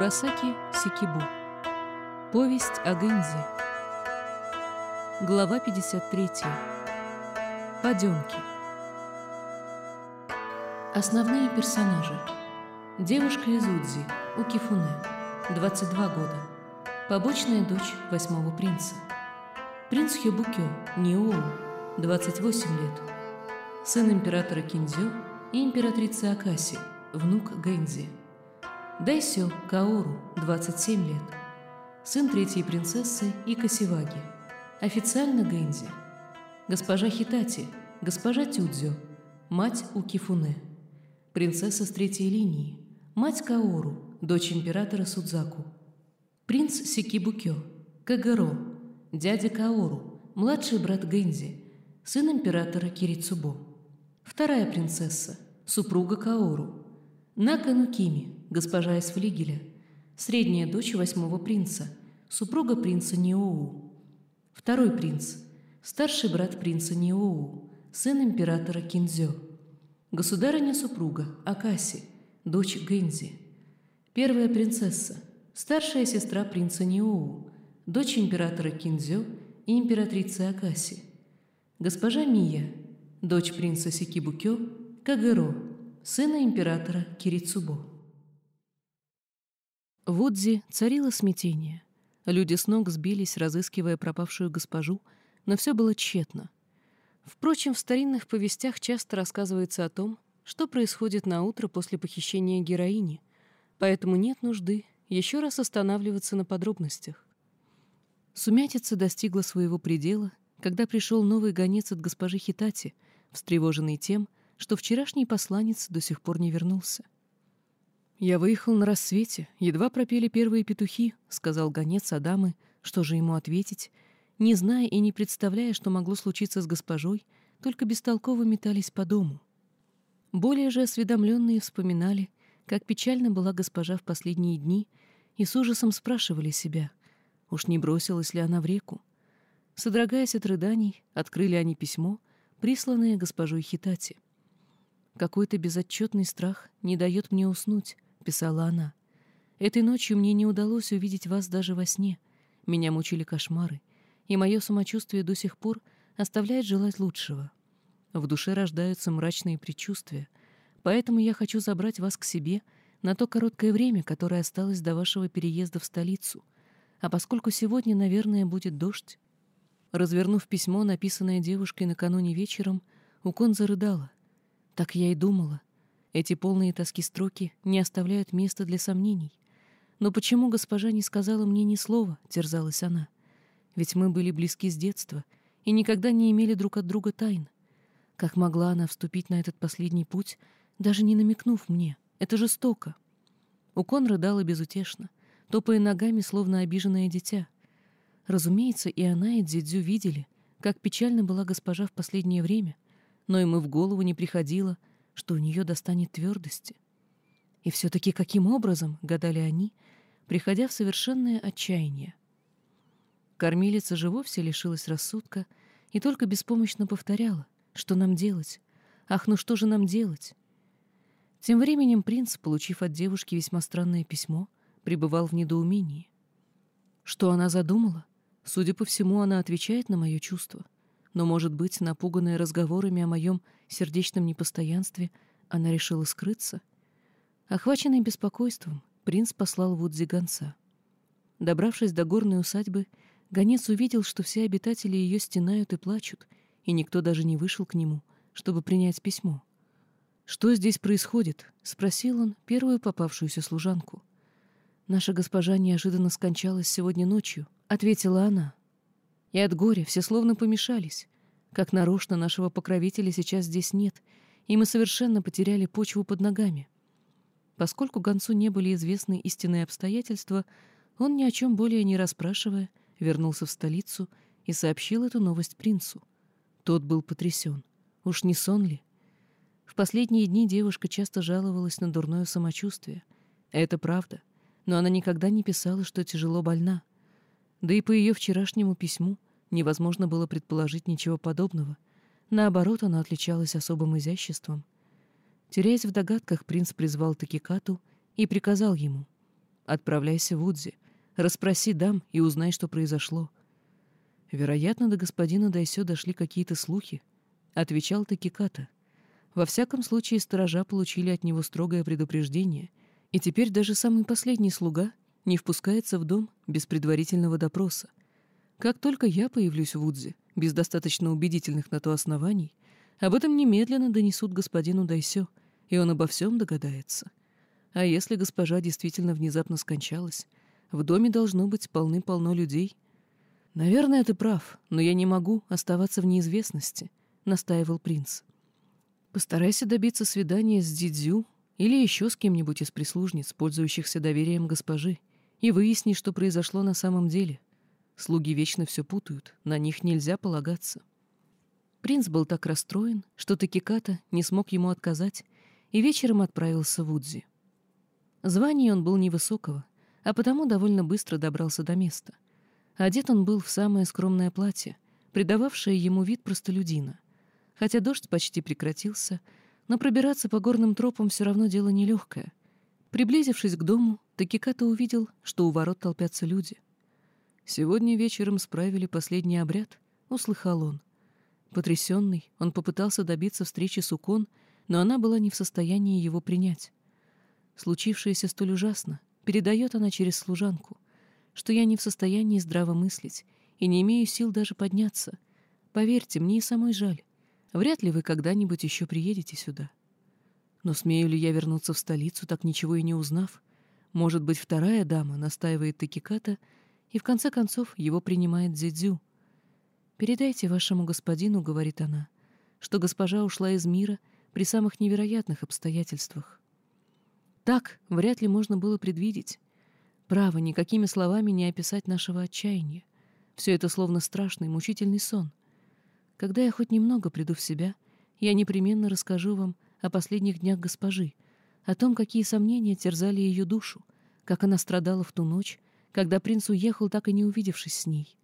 Мурасаки Сикибу. Повесть о Гэнзи. Глава 53. Подёнки. Основные персонажи. Девушка из Удзи, Укифуне, 22 года. Побочная дочь восьмого принца. Принц Хёбукё, Ниоу, 28 лет. Сын императора Кинзё и императрицы Акаси, внук Гэнзи. Дайсё Каору, 27 лет. Сын третьей принцессы и Касиваги. Официально Гэнзи. Госпожа Хитати, госпожа Тюдзё, мать Укифуне. Принцесса с третьей линии, мать Каору, дочь императора Судзаку. Принц Сикибукё, Кагаро, дядя Каору, младший брат Гэнзи, сын императора Кирицубо. Вторая принцесса, супруга Каору. Наканукими, госпожа из флигеля, средняя дочь восьмого принца, супруга принца Ниоу. Второй принц, старший брат принца Ниоу, сын императора Кинзё. Государыня-супруга Акаси, дочь Гэнзи. Первая принцесса, старшая сестра принца Ниоу, дочь императора Кинзё и императрицы Акаси. Госпожа Мия, дочь принца Сикибукё, Кагэро, сына императора Кирицубо. В Удзи царило смятение. Люди с ног сбились, разыскивая пропавшую госпожу, но все было тщетно. Впрочем, в старинных повестях часто рассказывается о том, что происходит на утро после похищения героини, поэтому нет нужды еще раз останавливаться на подробностях. Сумятица достигла своего предела, когда пришел новый гонец от госпожи Хитати, встревоженный тем, что вчерашний посланец до сих пор не вернулся. «Я выехал на рассвете, едва пропели первые петухи», — сказал гонец Адамы, что же ему ответить, не зная и не представляя, что могло случиться с госпожой, только бестолково метались по дому. Более же осведомленные вспоминали, как печально была госпожа в последние дни, и с ужасом спрашивали себя, уж не бросилась ли она в реку. Содрогаясь от рыданий, открыли они письмо, присланное госпожой Хитати. «Какой-то безотчетный страх не дает мне уснуть», — писала она. «Этой ночью мне не удалось увидеть вас даже во сне. Меня мучили кошмары, и мое самочувствие до сих пор оставляет желать лучшего. В душе рождаются мрачные предчувствия, поэтому я хочу забрать вас к себе на то короткое время, которое осталось до вашего переезда в столицу. А поскольку сегодня, наверное, будет дождь...» Развернув письмо, написанное девушкой накануне вечером, Укон зарыдала. Так я и думала. Эти полные тоски строки не оставляют места для сомнений. Но почему госпожа не сказала мне ни слова, терзалась она. Ведь мы были близки с детства и никогда не имели друг от друга тайн. Как могла она вступить на этот последний путь, даже не намекнув мне? Это жестоко. Укон рыдала безутешно, топая ногами, словно обиженное дитя. Разумеется, и она, и Дзидзю видели, как печально была госпожа в последнее время, но и в голову не приходило — что у нее достанет твердости. И все-таки каким образом, гадали они, приходя в совершенное отчаяние. Кормилица же вовсе лишилась рассудка и только беспомощно повторяла, что нам делать, ах, ну что же нам делать? Тем временем принц, получив от девушки весьма странное письмо, пребывал в недоумении. Что она задумала? Судя по всему, она отвечает на мое чувство — но, может быть, напуганная разговорами о моем сердечном непостоянстве, она решила скрыться? Охваченный беспокойством, принц послал Вудзи гонца. Добравшись до горной усадьбы, гонец увидел, что все обитатели ее стенают и плачут, и никто даже не вышел к нему, чтобы принять письмо. «Что здесь происходит?» — спросил он первую попавшуюся служанку. «Наша госпожа неожиданно скончалась сегодня ночью», — ответила она. И от горя все словно помешались. Как нарочно нашего покровителя сейчас здесь нет, и мы совершенно потеряли почву под ногами. Поскольку гонцу не были известны истинные обстоятельства, он ни о чем более не расспрашивая, вернулся в столицу и сообщил эту новость принцу. Тот был потрясен. Уж не сон ли? В последние дни девушка часто жаловалась на дурное самочувствие. Это правда, но она никогда не писала, что тяжело больна. Да и по ее вчерашнему письму невозможно было предположить ничего подобного. Наоборот, она отличалась особым изяществом. Теряясь в догадках, принц призвал Такикату и приказал ему отправляйся в Удзи, расспроси дам и узнай, что произошло. Вероятно, до господина Дайсё дошли какие-то слухи, — отвечал Такиката. Во всяком случае, сторожа получили от него строгое предупреждение, и теперь даже самый последний слуга не впускается в дом без предварительного допроса. Как только я появлюсь в Удзе, без достаточно убедительных на то оснований, об этом немедленно донесут господину Дайсё, и он обо всем догадается. А если госпожа действительно внезапно скончалась, в доме должно быть полны-полно людей. Наверное, ты прав, но я не могу оставаться в неизвестности, — настаивал принц. Постарайся добиться свидания с Дидзю или еще с кем-нибудь из прислужниц, пользующихся доверием госпожи, и выясни, что произошло на самом деле. Слуги вечно все путают, на них нельзя полагаться. Принц был так расстроен, что Такиката не смог ему отказать, и вечером отправился в Удзи. Звание он был невысокого, а потому довольно быстро добрался до места. Одет он был в самое скромное платье, придававшее ему вид простолюдина. Хотя дождь почти прекратился, но пробираться по горным тропам все равно дело нелегкое. Приблизившись к дому, Такиката увидел, что у ворот толпятся люди. «Сегодня вечером справили последний обряд», — услыхал он. Потрясенный, он попытался добиться встречи с Укон, но она была не в состоянии его принять. Случившееся столь ужасно, передает она через служанку, что я не в состоянии здраво мыслить и не имею сил даже подняться. Поверьте, мне и самой жаль. Вряд ли вы когда-нибудь еще приедете сюда. Но смею ли я вернуться в столицу, так ничего и не узнав? Может быть, вторая дама настаивает Такиката, и в конце концов его принимает Дзидзю. «Передайте вашему господину, — говорит она, — что госпожа ушла из мира при самых невероятных обстоятельствах. Так вряд ли можно было предвидеть. Право, никакими словами не описать нашего отчаяния. Все это словно страшный, мучительный сон. Когда я хоть немного приду в себя, я непременно расскажу вам о последних днях госпожи, о том, какие сомнения терзали ее душу, как она страдала в ту ночь, когда принц уехал, так и не увидевшись с ней.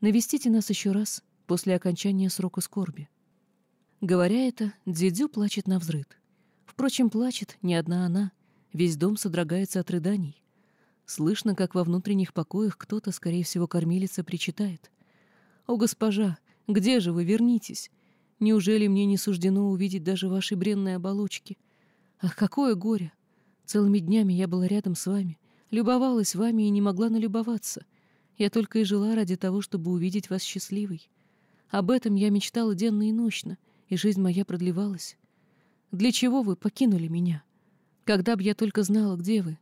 Навестите нас еще раз после окончания срока скорби. Говоря это, Дзидзю плачет на взрыд. Впрочем, плачет не одна она, весь дом содрогается от рыданий. Слышно, как во внутренних покоях кто-то, скорее всего, кормилица, причитает. «О, госпожа, где же вы? Вернитесь! Неужели мне не суждено увидеть даже ваши бренные оболочки? Ах, какое горе! Целыми днями я была рядом с вами, любовалась вами и не могла налюбоваться. Я только и жила ради того, чтобы увидеть вас счастливой. Об этом я мечтала денно и ночно, и жизнь моя продлевалась. Для чего вы покинули меня? Когда б я только знала, где вы?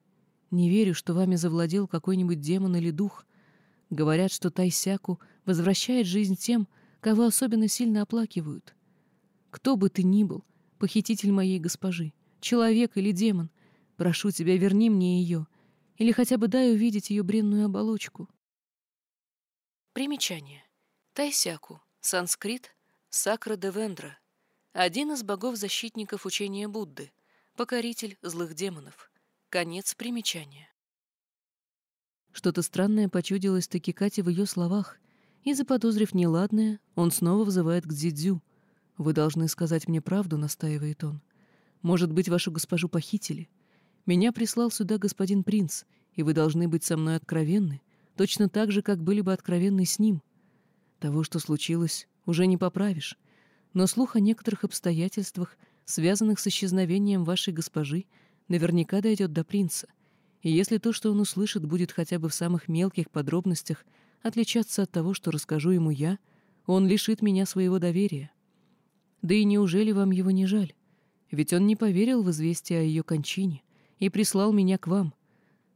Не верю, что вами завладел какой-нибудь демон или дух. Говорят, что Тайсяку возвращает жизнь тем, кого особенно сильно оплакивают. Кто бы ты ни был, похититель моей госпожи, человек или демон, прошу тебя, верни мне ее, или хотя бы дай увидеть ее бренную оболочку. Примечание. Тайсяку. Санскрит. Сакра Девендра. Один из богов-защитников учения Будды. Покоритель злых демонов. Конец примечания. Что-то странное почудилось таки Кате в ее словах, и, заподозрив неладное, он снова взывает к Дзидзю. «Вы должны сказать мне правду», — настаивает он. «Может быть, вашу госпожу похитили? Меня прислал сюда господин принц, и вы должны быть со мной откровенны, точно так же, как были бы откровенны с ним. Того, что случилось, уже не поправишь. Но слух о некоторых обстоятельствах, связанных с исчезновением вашей госпожи, наверняка дойдет до принца. И если то, что он услышит, будет хотя бы в самых мелких подробностях отличаться от того, что расскажу ему я, он лишит меня своего доверия. Да и неужели вам его не жаль? Ведь он не поверил в известие о ее кончине и прислал меня к вам.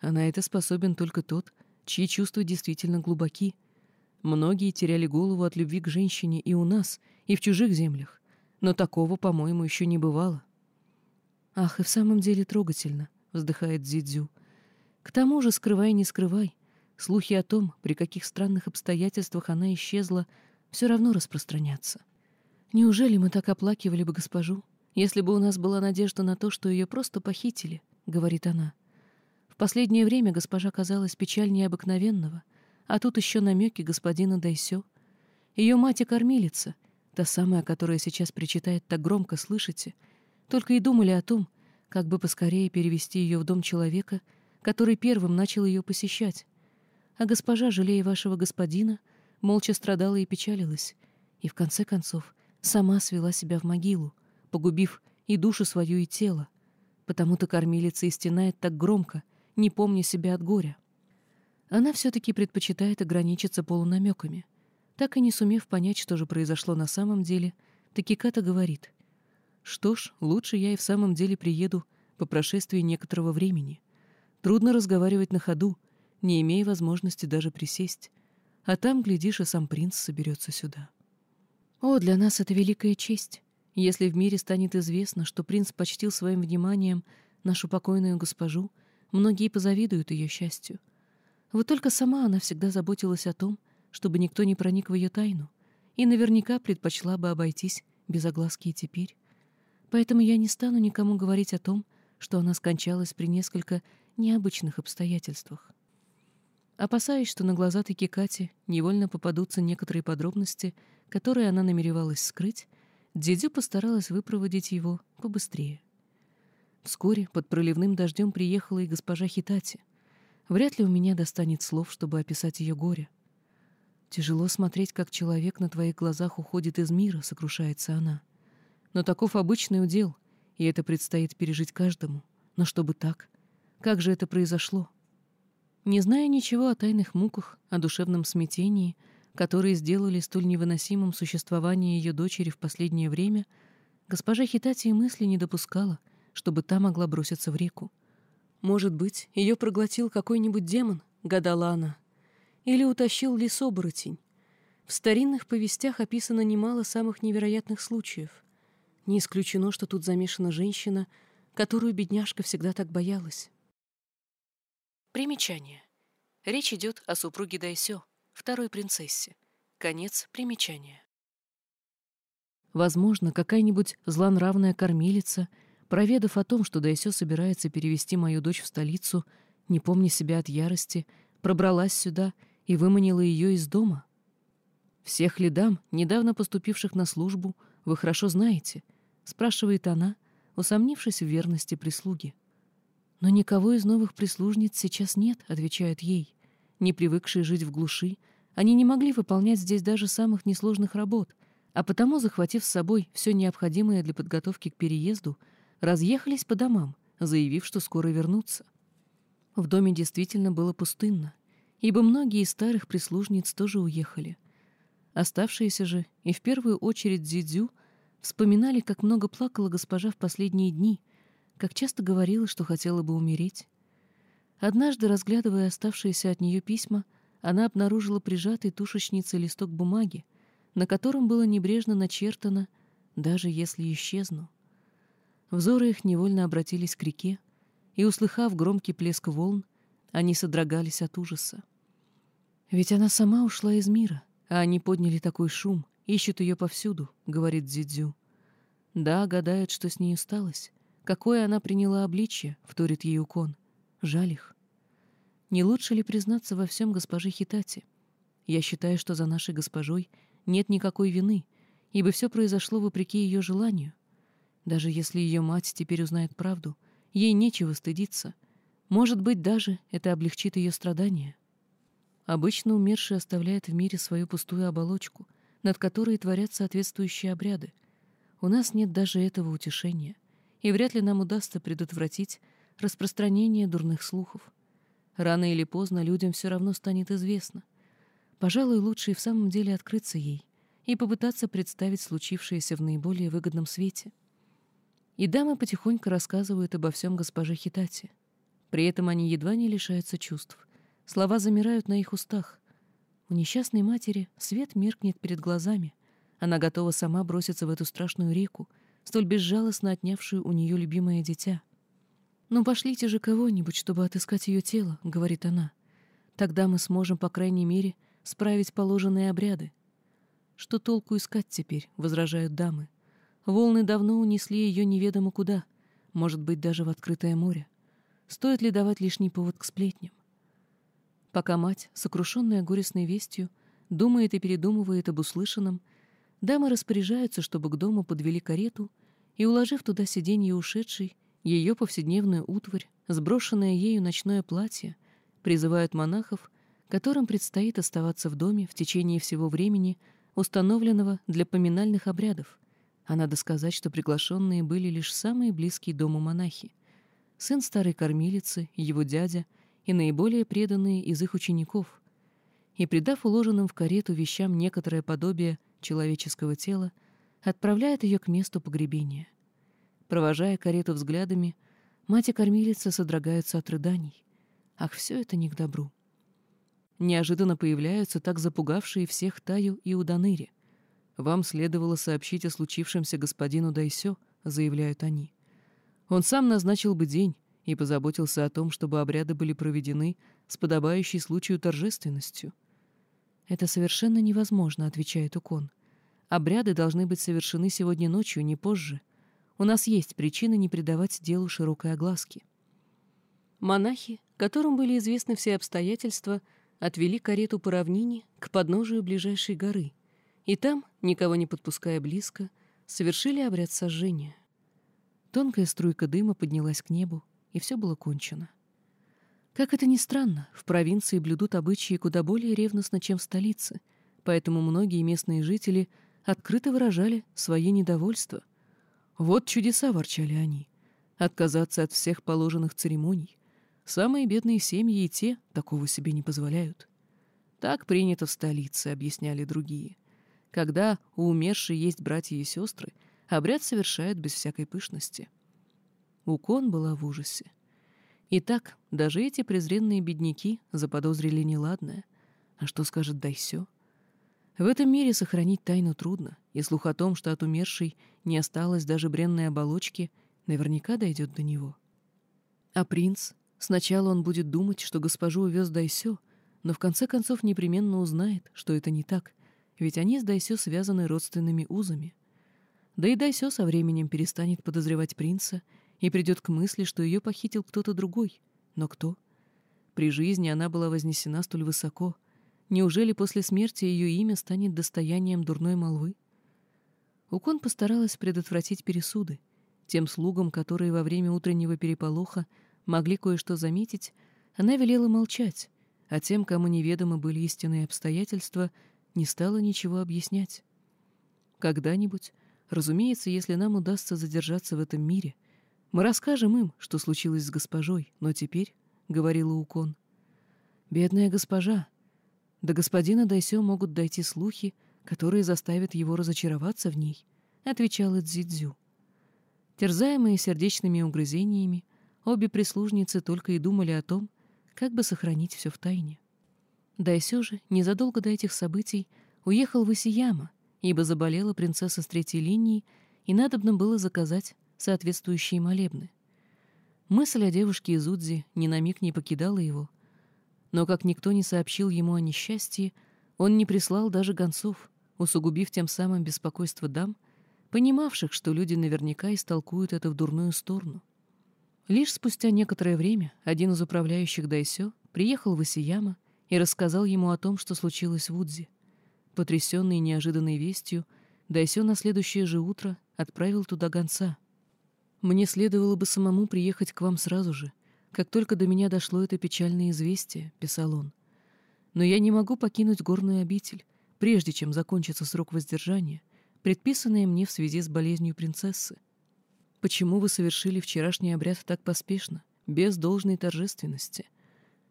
А на это способен только тот, чьи чувства действительно глубоки. Многие теряли голову от любви к женщине и у нас, и в чужих землях, но такого, по-моему, еще не бывало. «Ах, и в самом деле трогательно», — вздыхает Дзидзю. «К тому же, скрывай, не скрывай, слухи о том, при каких странных обстоятельствах она исчезла, все равно распространятся. Неужели мы так оплакивали бы госпожу, если бы у нас была надежда на то, что ее просто похитили?» — говорит она последнее время госпожа казалась печальнее обыкновенного, а тут еще намеки господина Дайсё. Ее мать и кормилица, та самая, которая сейчас причитает так громко, слышите, только и думали о том, как бы поскорее перевести ее в дом человека, который первым начал ее посещать. А госпожа, жалея вашего господина, молча страдала и печалилась, и в конце концов сама свела себя в могилу, погубив и душу свою, и тело. Потому-то кормилица и стенает так громко, не помня себя от горя. Она все-таки предпочитает ограничиться полунамеками. Так и не сумев понять, что же произошло на самом деле, Такиката говорит, «Что ж, лучше я и в самом деле приеду по прошествии некоторого времени. Трудно разговаривать на ходу, не имея возможности даже присесть. А там, глядишь, и сам принц соберется сюда». О, для нас это великая честь. Если в мире станет известно, что принц почтил своим вниманием нашу покойную госпожу, многие позавидуют ее счастью. Вот только сама она всегда заботилась о том, чтобы никто не проник в ее тайну, и наверняка предпочла бы обойтись без огласки и теперь. Поэтому я не стану никому говорить о том, что она скончалась при несколько необычных обстоятельствах. Опасаясь, что на глаза таки Кати невольно попадутся некоторые подробности, которые она намеревалась скрыть, Дидю постаралась выпроводить его побыстрее. Вскоре под проливным дождем приехала и госпожа Хитати. Вряд ли у меня достанет слов, чтобы описать ее горе. Тяжело смотреть, как человек на твоих глазах уходит из мира, сокрушается она. Но таков обычный удел, и это предстоит пережить каждому. Но чтобы так? Как же это произошло? Не зная ничего о тайных муках, о душевном смятении — которые сделали столь невыносимым существование ее дочери в последнее время, госпожа Хитати и мысли не допускала, чтобы та могла броситься в реку. «Может быть, ее проглотил какой-нибудь демон?» — гадала она. «Или утащил лесоборотень?» В старинных повестях описано немало самых невероятных случаев. Не исключено, что тут замешана женщина, которую бедняжка всегда так боялась. Примечание. Речь идет о супруге Дайсё, второй принцессе. Конец примечания. Возможно, какая-нибудь злонравная кормилица, проведав о том, что Дайсё собирается перевести мою дочь в столицу, не помня себя от ярости, пробралась сюда и выманила ее из дома. «Всех ли дам, недавно поступивших на службу, вы хорошо знаете?» — спрашивает она, усомнившись в верности прислуги. «Но никого из новых прислужниц сейчас нет», — отвечает ей. Не привыкшие жить в глуши, они не могли выполнять здесь даже самых несложных работ, а потому, захватив с собой все необходимое для подготовки к переезду, разъехались по домам, заявив, что скоро вернутся. В доме действительно было пустынно, ибо многие из старых прислужниц тоже уехали. Оставшиеся же, и в первую очередь Дзидзю, вспоминали, как много плакала госпожа в последние дни, как часто говорила, что хотела бы умереть. Однажды, разглядывая оставшиеся от нее письма, она обнаружила прижатый тушечницей листок бумаги, на котором было небрежно начертано «даже если исчезну». Взоры их невольно обратились к реке, и, услыхав громкий плеск волн, они содрогались от ужаса. «Ведь она сама ушла из мира, а они подняли такой шум, ищут ее повсюду», — говорит Дзидзю. «Да, гадают, что с ней сталось. Какое она приняла обличье», — вторит ей Укон. «Жаль их». Не лучше ли признаться во всем госпоже Хитати? Я считаю, что за нашей госпожой нет никакой вины, ибо все произошло вопреки ее желанию. Даже если ее мать теперь узнает правду, ей нечего стыдиться. Может быть, даже это облегчит ее страдания. Обычно умерший оставляет в мире свою пустую оболочку, над которой творят соответствующие обряды. У нас нет даже этого утешения, и вряд ли нам удастся предотвратить распространение дурных слухов. Рано или поздно людям все равно станет известно. Пожалуй, лучше и в самом деле открыться ей и попытаться представить случившееся в наиболее выгодном свете. И дамы потихоньку рассказывают обо всем госпоже Хитати. При этом они едва не лишаются чувств. Слова замирают на их устах. У несчастной матери свет меркнет перед глазами. Она готова сама броситься в эту страшную реку, столь безжалостно отнявшую у нее любимое дитя — «Ну, пошлите же кого-нибудь, чтобы отыскать ее тело», — говорит она. «Тогда мы сможем, по крайней мере, справить положенные обряды». «Что толку искать теперь?» — возражают дамы. «Волны давно унесли ее неведомо куда, может быть, даже в открытое море. Стоит ли давать лишний повод к сплетням?» Пока мать, сокрушенная горестной вестью, думает и передумывает об услышанном, дамы распоряжаются, чтобы к дому подвели карету и, уложив туда сиденье ушедшей, ее повседневную утварь сброшенное ею ночное платье, призывают монахов, которым предстоит оставаться в доме в течение всего времени, установленного для поминальных обрядов, а надо сказать, что приглашенные были лишь самые близкие дому монахи, сын старой кормилицы, его дядя и наиболее преданные из их учеников. И, придав уложенным в карету вещам некоторое подобие человеческого тела, отправляет ее к месту погребения. Провожая карету взглядами, мать и кормилица содрогаются от рыданий. Ах, все это не к добру. Неожиданно появляются так запугавшие всех Таю и Уданыри. «Вам следовало сообщить о случившемся господину Дайсё», — заявляют они. «Он сам назначил бы день и позаботился о том, чтобы обряды были проведены с подобающей случаю торжественностью». «Это совершенно невозможно», — отвечает Укон. «Обряды должны быть совершены сегодня ночью, не позже. У нас есть причины не придавать делу широкой огласки». Монахи, которым были известны все обстоятельства, — отвели карету по равнине к подножию ближайшей горы, и там, никого не подпуская близко, совершили обряд сожжения. Тонкая струйка дыма поднялась к небу, и все было кончено. Как это ни странно, в провинции блюдут обычаи куда более ревностно, чем в столице, поэтому многие местные жители открыто выражали свое недовольство. «Вот чудеса!» — ворчали они. «Отказаться от всех положенных церемоний, Самые бедные семьи и те такого себе не позволяют. Так принято в столице, объясняли другие. Когда у умершей есть братья и сестры, обряд совершают без всякой пышности. Укон была в ужасе. Итак, даже эти презренные бедняки заподозрили неладное. А что скажет Дайсё? В этом мире сохранить тайну трудно, и слух о том, что от умершей не осталось даже бренной оболочки, наверняка дойдет до него. А принц, Сначала он будет думать, что госпожу увез Дайсё, но в конце концов непременно узнает, что это не так, ведь они с Дайсё связаны родственными узами. Да и Дайсё со временем перестанет подозревать принца и придет к мысли, что ее похитил кто-то другой. Но кто? При жизни она была вознесена столь высоко. Неужели после смерти ее имя станет достоянием дурной молвы? Укон постаралась предотвратить пересуды. Тем слугам, которые во время утреннего переполоха могли кое-что заметить, она велела молчать, а тем, кому неведомы были истинные обстоятельства, не стала ничего объяснять. Когда-нибудь, разумеется, если нам удастся задержаться в этом мире, мы расскажем им, что случилось с госпожой, но теперь, — говорила Укон, — бедная госпожа, до господина Дайсё могут дойти слухи, которые заставят его разочароваться в ней, — отвечала Цзидзю. Терзаемые сердечными угрызениями, Обе прислужницы только и думали о том, как бы сохранить все в тайне. Дайсё же, незадолго до этих событий, уехал в Исияма, ибо заболела принцесса с третьей линии, и надобно было заказать соответствующие молебны. Мысль о девушке из Удзи ни на миг не покидала его, но как никто не сообщил ему о несчастье, он не прислал даже гонцов, усугубив тем самым беспокойство дам, понимавших, что люди наверняка истолкуют это в дурную сторону. Лишь спустя некоторое время один из управляющих Дайсё приехал в Исияма и рассказал ему о том, что случилось в Удзе. Потрясенный неожиданной вестью, Дайсё на следующее же утро отправил туда гонца. «Мне следовало бы самому приехать к вам сразу же, как только до меня дошло это печальное известие», — писал он. «Но я не могу покинуть горную обитель, прежде чем закончится срок воздержания, предписанный мне в связи с болезнью принцессы. Почему вы совершили вчерашний обряд так поспешно, без должной торжественности?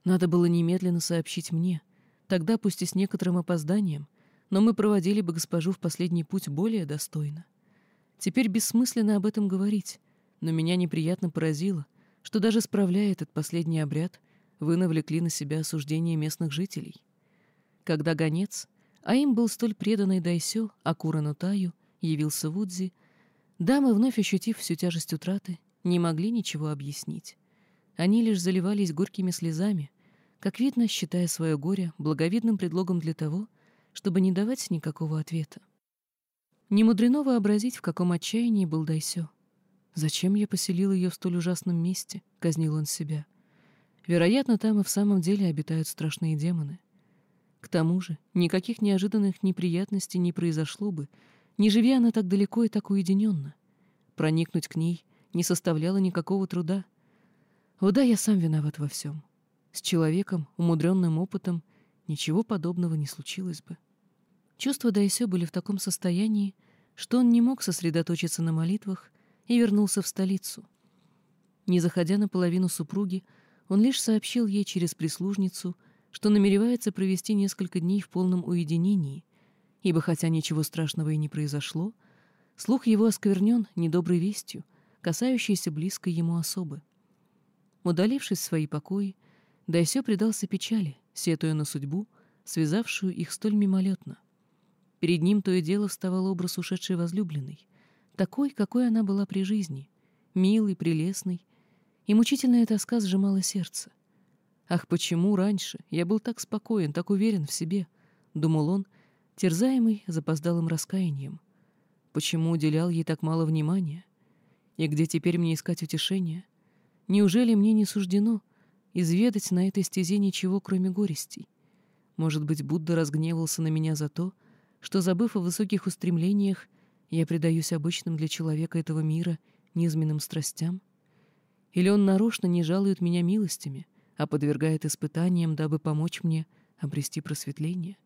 Надо было немедленно сообщить мне. Тогда, пусть и с некоторым опозданием, но мы проводили бы госпожу в последний путь более достойно. Теперь бессмысленно об этом говорить, но меня неприятно поразило, что даже справляя этот последний обряд, вы навлекли на себя осуждение местных жителей. Когда гонец, а им был столь преданный Дайсё, Акура Нутаю, явился в Удзи, Дамы, вновь ощутив всю тяжесть утраты, не могли ничего объяснить. Они лишь заливались горькими слезами, как видно, считая свое горе благовидным предлогом для того, чтобы не давать никакого ответа. Не мудрено вообразить, в каком отчаянии был Дайсё. «Зачем я поселил ее в столь ужасном месте?» — казнил он себя. «Вероятно, там и в самом деле обитают страшные демоны. К тому же никаких неожиданных неприятностей не произошло бы, не живя она так далеко и так уединенно. Проникнуть к ней не составляло никакого труда. О да, я сам виноват во всем. С человеком, умудренным опытом, ничего подобного не случилось бы. Чувства Дайсё были в таком состоянии, что он не мог сосредоточиться на молитвах и вернулся в столицу. Не заходя на половину супруги, он лишь сообщил ей через прислужницу, что намеревается провести несколько дней в полном уединении, ибо хотя ничего страшного и не произошло, слух его осквернен недоброй вестью, касающейся близкой ему особы. Удалившись в свои покои, Дайсё предался печали, сетуя на судьбу, связавшую их столь мимолетно. Перед ним то и дело вставал образ ушедшей возлюбленной, такой, какой она была при жизни, милый, прелестный, и мучительная тоска сжимала сердце. «Ах, почему раньше я был так спокоен, так уверен в себе?» — думал он, терзаемый запоздалым раскаянием. «Почему уделял ей так мало внимания? И где теперь мне искать утешения? Неужели мне не суждено изведать на этой стезе ничего, кроме горестей? Может быть, Будда разгневался на меня за то, что, забыв о высоких устремлениях, я предаюсь обычным для человека этого мира низменным страстям? Или он нарочно не жалует меня милостями, а подвергает испытаниям, дабы помочь мне обрести просветление?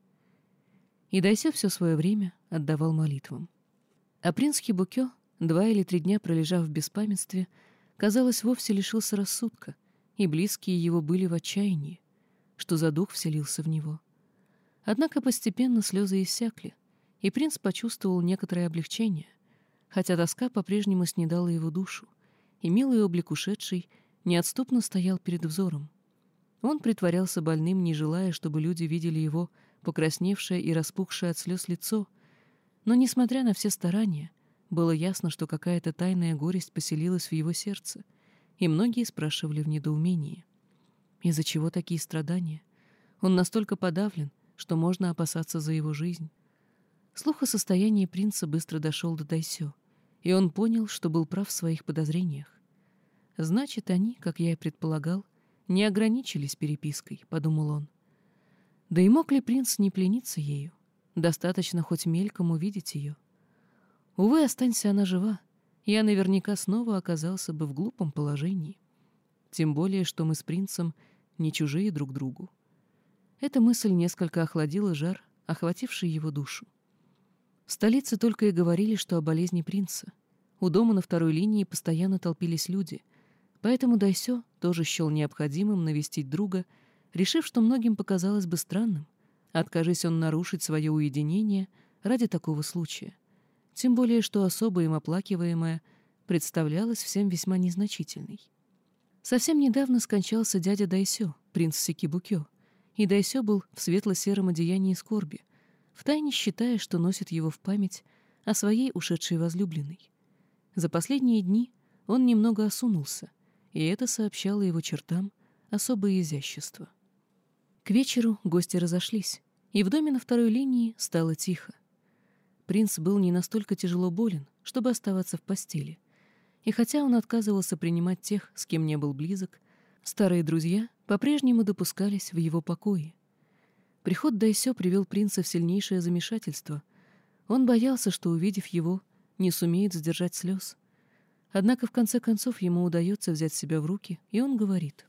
И Дайся все свое время отдавал молитвам. А принц Хибукё, два или три дня пролежав в беспамятстве, казалось, вовсе лишился рассудка, и близкие его были в отчаянии, что за дух вселился в него. Однако постепенно слезы иссякли, и принц почувствовал некоторое облегчение, хотя тоска по-прежнему снедала его душу, и милый облик ушедший неотступно стоял перед взором. Он притворялся больным, не желая, чтобы люди видели его покрасневшее и распухшее от слез лицо, но, несмотря на все старания, было ясно, что какая-то тайная горесть поселилась в его сердце, и многие спрашивали в недоумении. Из-за чего такие страдания? Он настолько подавлен, что можно опасаться за его жизнь. Слух о состоянии принца быстро дошел до Дайсё, и он понял, что был прав в своих подозрениях. Значит, они, как я и предполагал, не ограничились перепиской, — подумал он. Да и мог ли принц не плениться ею? Достаточно хоть мельком увидеть ее. Увы, останься она жива, я наверняка снова оказался бы в глупом положении. Тем более, что мы с принцем не чужие друг другу. Эта мысль несколько охладила жар, охвативший его душу. В столице только и говорили, что о болезни принца. У дома на второй линии постоянно толпились люди, поэтому Дайсё тоже счел необходимым навестить друга, решив, что многим показалось бы странным, откажись он нарушить свое уединение ради такого случая. Тем более, что особо им оплакиваемая представлялась всем весьма незначительной. Совсем недавно скончался дядя Дайсё, принц Сикибукё, и Дайсё был в светло-сером одеянии скорби — втайне считая, что носит его в память о своей ушедшей возлюбленной. За последние дни он немного осунулся, и это сообщало его чертам особое изящество. К вечеру гости разошлись, и в доме на второй линии стало тихо. Принц был не настолько тяжело болен, чтобы оставаться в постели, и хотя он отказывался принимать тех, с кем не был близок, старые друзья по-прежнему допускались в его покое, Приход Дайсё привел принца в сильнейшее замешательство. Он боялся, что, увидев его, не сумеет сдержать слез. Однако в конце концов ему удается взять себя в руки, и он говорит.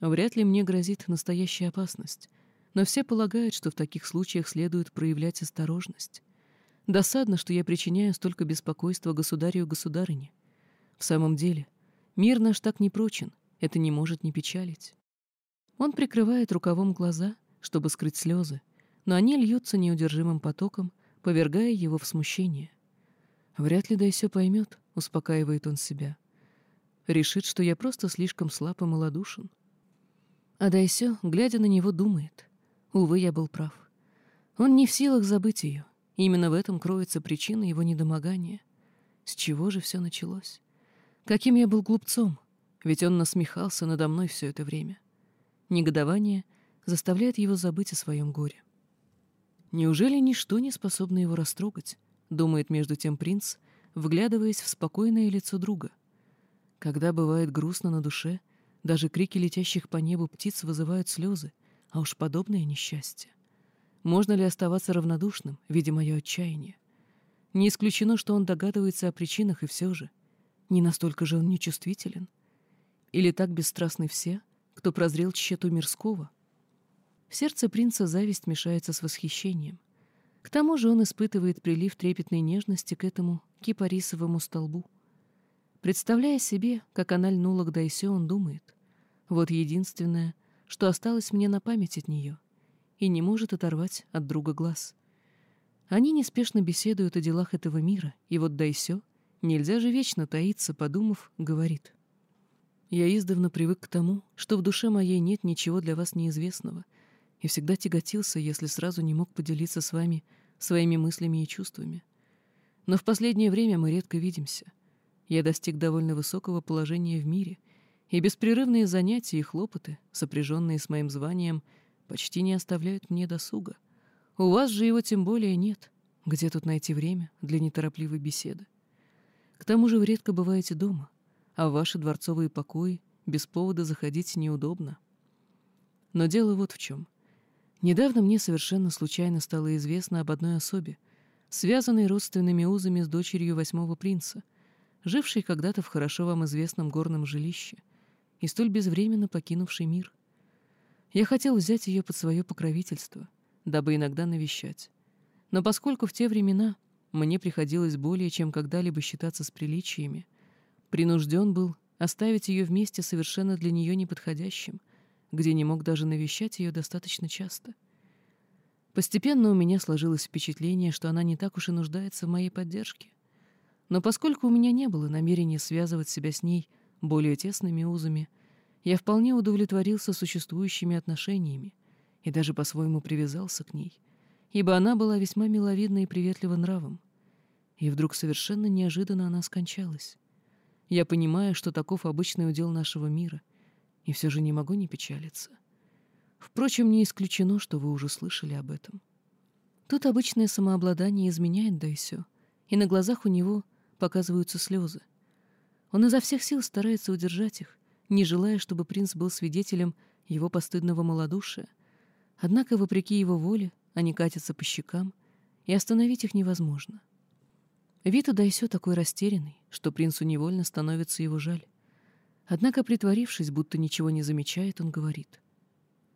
«Вряд ли мне грозит настоящая опасность, но все полагают, что в таких случаях следует проявлять осторожность. Досадно, что я причиняю столько беспокойства государю и государыне. В самом деле, мир наш так непрочен, это не может не печалить». Он прикрывает рукавом глаза — чтобы скрыть слезы, но они льются неудержимым потоком, повергая его в смущение. «Вряд ли Дайсё поймет», — успокаивает он себя. «Решит, что я просто слишком слаб и малодушен». А Дайсё, глядя на него, думает. Увы, я был прав. Он не в силах забыть ее. Именно в этом кроется причина его недомогания. С чего же все началось? Каким я был глупцом, ведь он насмехался надо мной все это время. Негодование заставляет его забыть о своем горе. Неужели ничто не способно его растрогать, думает между тем принц, вглядываясь в спокойное лицо друга. Когда бывает грустно на душе, даже крики летящих по небу птиц вызывают слезы, а уж подобное несчастье. Можно ли оставаться равнодушным, видя мое отчаяние? Не исключено, что он догадывается о причинах, и все же. Не настолько же он нечувствителен. Или так бесстрастны все, кто прозрел тщету мирского? В сердце принца зависть мешается с восхищением. К тому же он испытывает прилив трепетной нежности к этому кипарисовому столбу. Представляя себе, как она льнула к Дайсё, он думает, вот единственное, что осталось мне на память от нее, и не может оторвать от друга глаз. Они неспешно беседуют о делах этого мира, и вот Дайсё, нельзя же вечно таиться, подумав, говорит. «Я издавна привык к тому, что в душе моей нет ничего для вас неизвестного, и всегда тяготился, если сразу не мог поделиться с вами своими мыслями и чувствами. Но в последнее время мы редко видимся. Я достиг довольно высокого положения в мире, и беспрерывные занятия и хлопоты, сопряженные с моим званием, почти не оставляют мне досуга. У вас же его тем более нет. Где тут найти время для неторопливой беседы? К тому же вы редко бываете дома, а в ваши дворцовые покои без повода заходить неудобно. Но дело вот в чем. Недавно мне совершенно случайно стало известно об одной особе, связанной родственными узами с дочерью восьмого принца, жившей когда-то в хорошо вам известном горном жилище и столь безвременно покинувшей мир. Я хотел взять ее под свое покровительство, дабы иногда навещать. Но поскольку в те времена мне приходилось более чем когда-либо считаться с приличиями, принужден был оставить ее вместе совершенно для нее неподходящим — где не мог даже навещать ее достаточно часто. Постепенно у меня сложилось впечатление, что она не так уж и нуждается в моей поддержке. Но поскольку у меня не было намерения связывать себя с ней более тесными узами, я вполне удовлетворился существующими отношениями и даже по-своему привязался к ней, ибо она была весьма миловидна и приветлива нравом. И вдруг совершенно неожиданно она скончалась. Я понимаю, что таков обычный удел нашего мира — и все же не могу не печалиться. Впрочем, не исключено, что вы уже слышали об этом. Тут обычное самообладание изменяет Дайсё, и на глазах у него показываются слезы. Он изо всех сил старается удержать их, не желая, чтобы принц был свидетелем его постыдного малодушия. Однако, вопреки его воле, они катятся по щекам, и остановить их невозможно. Вид Дайсё такой растерянный, что принцу невольно становится его жаль. Однако, притворившись, будто ничего не замечает, он говорит.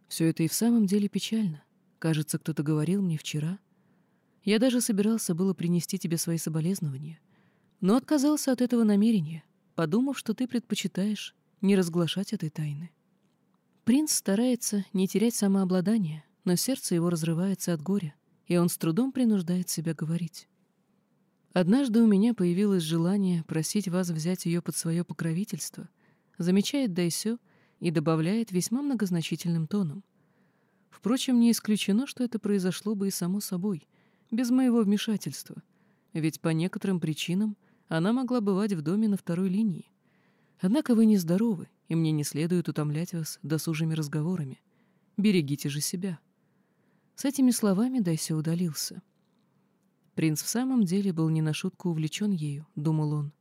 «Все это и в самом деле печально. Кажется, кто-то говорил мне вчера. Я даже собирался было принести тебе свои соболезнования, но отказался от этого намерения, подумав, что ты предпочитаешь не разглашать этой тайны». Принц старается не терять самообладание, но сердце его разрывается от горя, и он с трудом принуждает себя говорить. Однажды у меня появилось желание просить вас взять ее под свое покровительство — замечает Дайсё и добавляет весьма многозначительным тоном. Впрочем, не исключено, что это произошло бы и само собой, без моего вмешательства, ведь по некоторым причинам она могла бывать в доме на второй линии. Однако вы нездоровы, и мне не следует утомлять вас досужими разговорами. Берегите же себя. С этими словами Дайсё удалился. Принц в самом деле был не на шутку увлечен ею, думал он.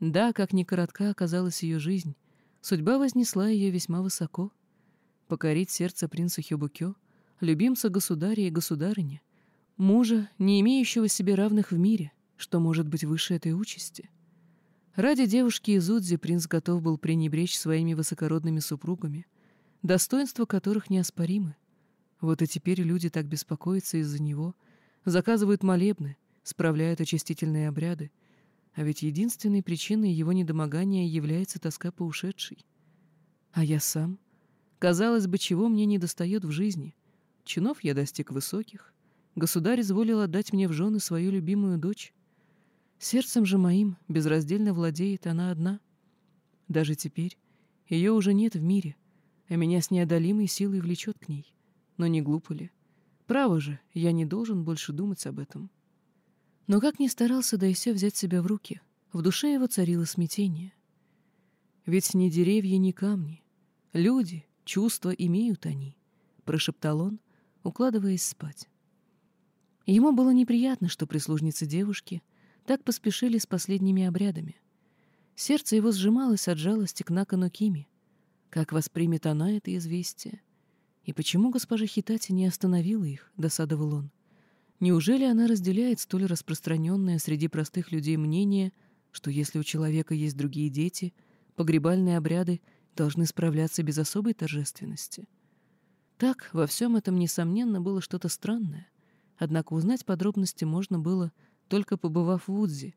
Да, как ни коротка оказалась ее жизнь, судьба вознесла ее весьма высоко. Покорить сердце принца Хюбукё, любимца государя и государыни, мужа, не имеющего себе равных в мире, что может быть выше этой участи. Ради девушки из Удзи принц готов был пренебречь своими высокородными супругами, достоинства которых неоспоримы. Вот и теперь люди так беспокоятся из-за него, заказывают молебны, справляют очистительные обряды, а ведь единственной причиной его недомогания является тоска по ушедшей. А я сам? Казалось бы, чего мне не достает в жизни? Чинов я достиг высоких. Государь изволил отдать мне в жены свою любимую дочь. Сердцем же моим безраздельно владеет она одна. Даже теперь ее уже нет в мире, а меня с неодолимой силой влечет к ней. Но не глупо ли? Право же, я не должен больше думать об этом. Но как ни старался Дайсё взять себя в руки, в душе его царило смятение. «Ведь ни деревья, ни камни. Люди, чувства имеют они», — прошептал он, укладываясь спать. Ему было неприятно, что прислужницы девушки так поспешили с последними обрядами. Сердце его сжималось от жалости к Накану Кими. Как воспримет она это известие? И почему госпожа Хитати не остановила их, досадовал он. Неужели она разделяет столь распространенное среди простых людей мнение, что если у человека есть другие дети, Погребальные обряды должны справляться без особой торжественности. Так, во всем этом, несомненно, было что-то странное. Однако узнать подробности можно было, только побывав в Удзи,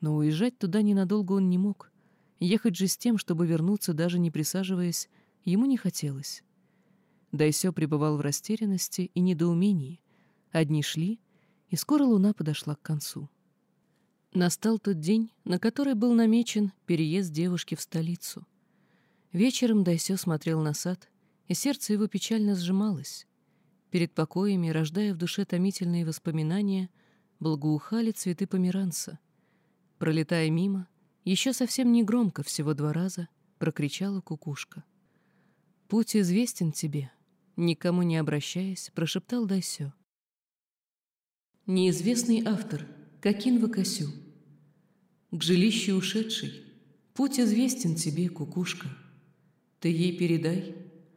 но уезжать туда ненадолго он не мог. Ехать же с тем, чтобы вернуться, даже не присаживаясь, ему не хотелось. Дайсё пребывал в растерянности и недоумении. Одни шли, и скоро луна подошла к концу. Настал тот день, на который был намечен переезд девушки в столицу. Вечером Дайсё смотрел на сад, и сердце его печально сжималось. Перед покоями, рождая в душе томительные воспоминания, благоухали цветы померанца. Пролетая мимо, еще совсем не громко, всего два раза, прокричала кукушка. «Путь известен тебе», — никому не обращаясь, прошептал Дайсё. Неизвестный автор, Кокин Вакасю. К жилищу ушедшей, путь известен тебе, кукушка. Ты ей передай,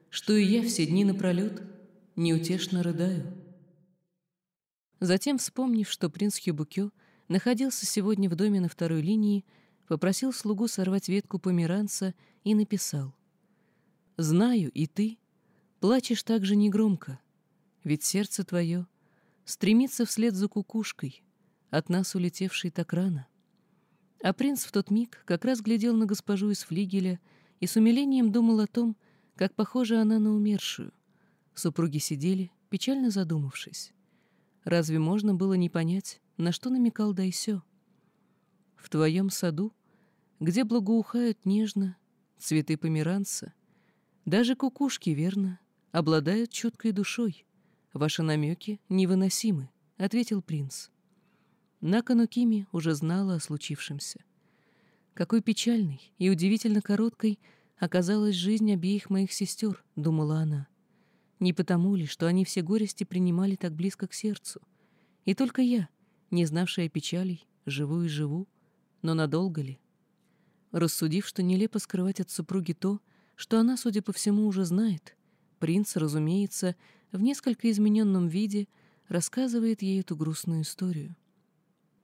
что и я все дни напролет неутешно рыдаю. Затем, вспомнив, что принц Хюбукё находился сегодня в доме на второй линии, попросил слугу сорвать ветку померанца и написал. «Знаю, и ты плачешь так же негромко, ведь сердце твое стремится вслед за кукушкой, от нас улетевшей так рано». А принц в тот миг как раз глядел на госпожу из флигеля и с умилением думал о том, как похожа она на умершую. Супруги сидели, печально задумавшись. Разве можно было не понять, на что намекал Дайсё? В твоем саду, где благоухают нежно цветы померанца, даже кукушки, верно, обладают чуткой душой. Ваши намеки невыносимы, — ответил принц. Накану Кими уже знала о случившемся. Какой печальной и удивительно короткой оказалась жизнь обеих моих сестер, думала она. Не потому ли, что они все горести принимали так близко к сердцу? И только я, не знавшая печалей, живу и живу, но надолго ли? Рассудив, что нелепо скрывать от супруги то, что она, судя по всему, уже знает, принц, разумеется, в несколько измененном виде рассказывает ей эту грустную историю.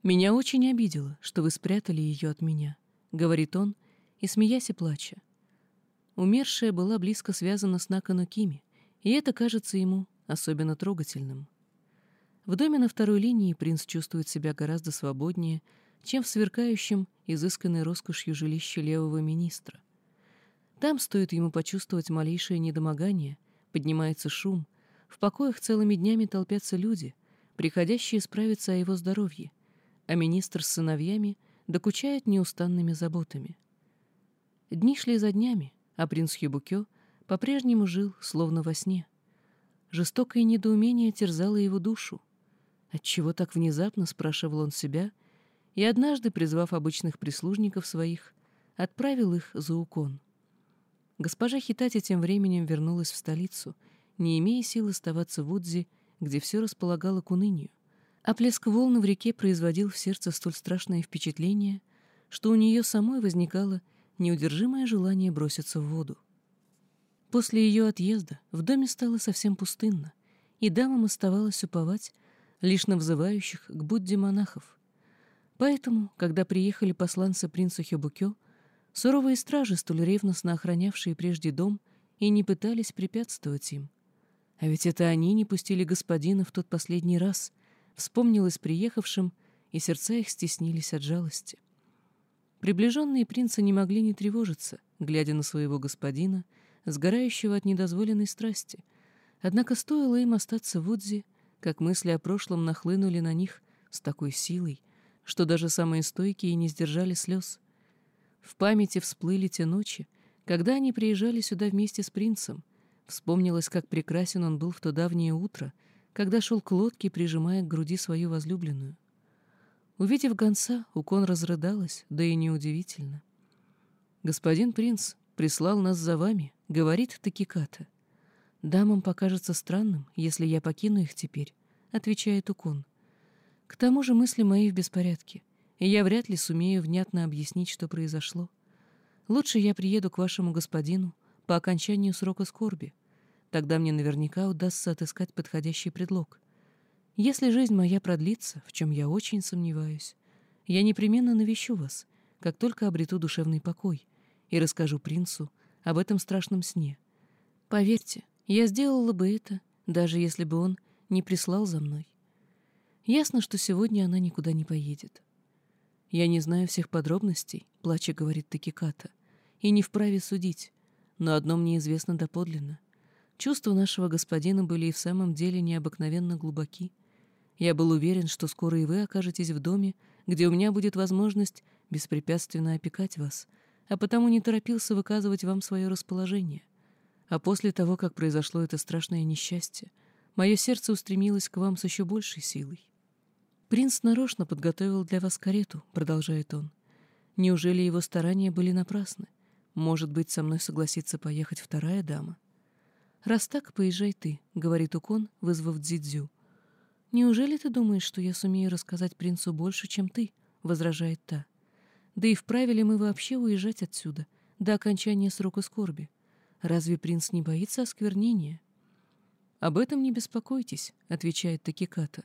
«Меня очень обидело, что вы спрятали ее от меня», — говорит он, и, смеясь и плача. Умершая была близко связана с Накану Кими, и это кажется ему особенно трогательным. В доме на второй линии принц чувствует себя гораздо свободнее, чем в сверкающем, изысканной роскошью жилище левого министра. Там стоит ему почувствовать малейшее недомогание, поднимается шум, в покоях целыми днями толпятся люди, приходящие справиться о его здоровье — а министр с сыновьями докучает неустанными заботами. Дни шли за днями, а принц Хибукё по-прежнему жил, словно во сне. Жестокое недоумение терзало его душу. Отчего так внезапно, спрашивал он себя, и однажды, призвав обычных прислужников своих, отправил их за укон. Госпожа Хитати тем временем вернулась в столицу, не имея сил оставаться в Удзи, где все располагало к унынию а плеск волн в реке производил в сердце столь страшное впечатление, что у нее самой возникало неудержимое желание броситься в воду. После ее отъезда в доме стало совсем пустынно, и дамам оставалось уповать лишь на взывающих к Будде монахов. Поэтому, когда приехали посланцы принца Хёбукё, суровые стражи, столь ревностно охранявшие прежде дом, и не пытались препятствовать им. А ведь это они не пустили господина в тот последний раз — вспомнилось приехавшим, и сердца их стеснились от жалости. Приближенные принца не могли не тревожиться, глядя на своего господина, сгорающего от недозволенной страсти. Однако стоило им остаться в Удзе, как мысли о прошлом нахлынули на них с такой силой, что даже самые стойкие не сдержали слез. В памяти всплыли те ночи, когда они приезжали сюда вместе с принцем. Вспомнилось, как прекрасен он был в то давнее утро — когда шел к лодке, прижимая к груди свою возлюбленную. Увидев гонца, Укон разрыдалась, да и неудивительно. «Господин принц прислал нас за вами», — говорит Такиката. «Дамам покажется странным, если я покину их теперь», — отвечает Укон. «К тому же мысли мои в беспорядке, и я вряд ли сумею внятно объяснить, что произошло. Лучше я приеду к вашему господину по окончанию срока скорби, Тогда мне наверняка удастся отыскать подходящий предлог. Если жизнь моя продлится, в чем я очень сомневаюсь, я непременно навещу вас, как только обрету душевный покой, и расскажу принцу об этом страшном сне. Поверьте, я сделала бы это, даже если бы он не прислал за мной. Ясно, что сегодня она никуда не поедет. Я не знаю всех подробностей, плача говорит Такиката, и не вправе судить, но одно мне известно доподлинно. Чувства нашего господина были и в самом деле необыкновенно глубоки. Я был уверен, что скоро и вы окажетесь в доме, где у меня будет возможность беспрепятственно опекать вас, а потому не торопился выказывать вам свое расположение. А после того, как произошло это страшное несчастье, мое сердце устремилось к вам с еще большей силой. «Принц нарочно подготовил для вас карету», — продолжает он. «Неужели его старания были напрасны? Может быть, со мной согласится поехать вторая дама?» «Раз так, поезжай ты», — говорит Укон, вызвав Дзидзю. «Неужели ты думаешь, что я сумею рассказать принцу больше, чем ты?» — возражает та. «Да и вправе ли мы вообще уезжать отсюда, до окончания срока скорби? Разве принц не боится осквернения?» «Об этом не беспокойтесь», — отвечает Такиката.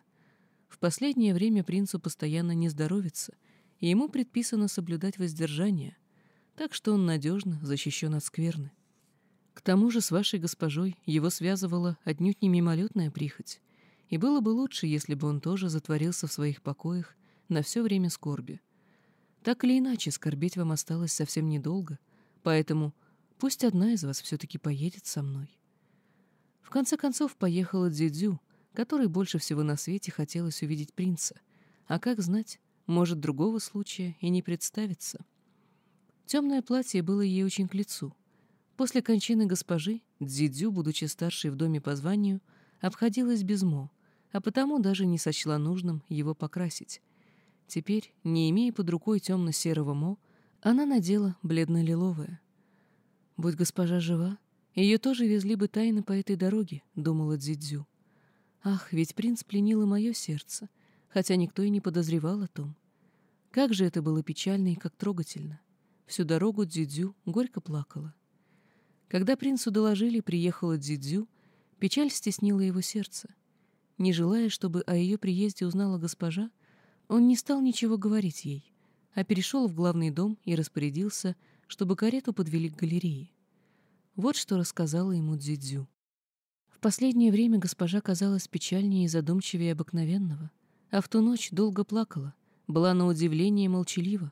В последнее время принцу постоянно не здоровится, и ему предписано соблюдать воздержание, так что он надежно защищен от скверны. К тому же с вашей госпожой его связывала отнюдь не мимолетная прихоть, и было бы лучше, если бы он тоже затворился в своих покоях на все время скорби. Так или иначе, скорбеть вам осталось совсем недолго, поэтому пусть одна из вас все-таки поедет со мной. В конце концов поехала Дзюдзю, которой больше всего на свете хотелось увидеть принца. А как знать, может, другого случая и не представится. Темное платье было ей очень к лицу. После кончины госпожи Дзидзю, будучи старшей в доме по званию, обходилась без мо, а потому даже не сочла нужным его покрасить. Теперь, не имея под рукой темно-серого мо, она надела бледно-лиловое. «Будь госпожа жива, ее тоже везли бы тайно по этой дороге», — думала Дзидзю. Ах, ведь принц пленил и мое сердце, хотя никто и не подозревал о том. Как же это было печально и как трогательно. Всю дорогу Дзидзю горько плакала. Когда принцу доложили, приехала Дзидзю, печаль стеснила его сердце. Не желая, чтобы о ее приезде узнала госпожа, он не стал ничего говорить ей, а перешел в главный дом и распорядился, чтобы карету подвели к галерее. Вот что рассказала ему Дзидзю. В последнее время госпожа казалась печальнее и задумчивее обыкновенного, а в ту ночь долго плакала, была на удивление молчалива,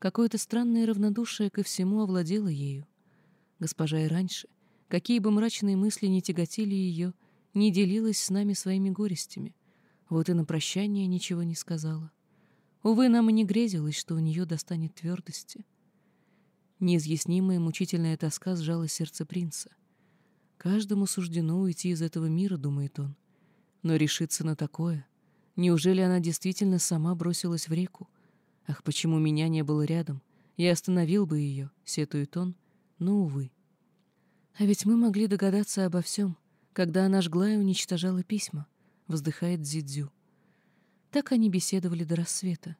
какое-то странное равнодушие ко всему овладело ею. Госпожа и раньше, какие бы мрачные мысли не тяготили ее, не делилась с нами своими горестями, вот и на прощание ничего не сказала. Увы, нам и не грезилось, что у нее достанет твердости. Неизъяснимая мучительная тоска сжала сердце принца — Каждому суждено уйти из этого мира, думает он. Но решиться на такое? Неужели она действительно сама бросилась в реку? Ах, почему меня не было рядом? Я остановил бы ее, сетует он, но, увы. А ведь мы могли догадаться обо всем, когда она жгла и уничтожала письма, вздыхает Дзидзю. Так они беседовали до рассвета.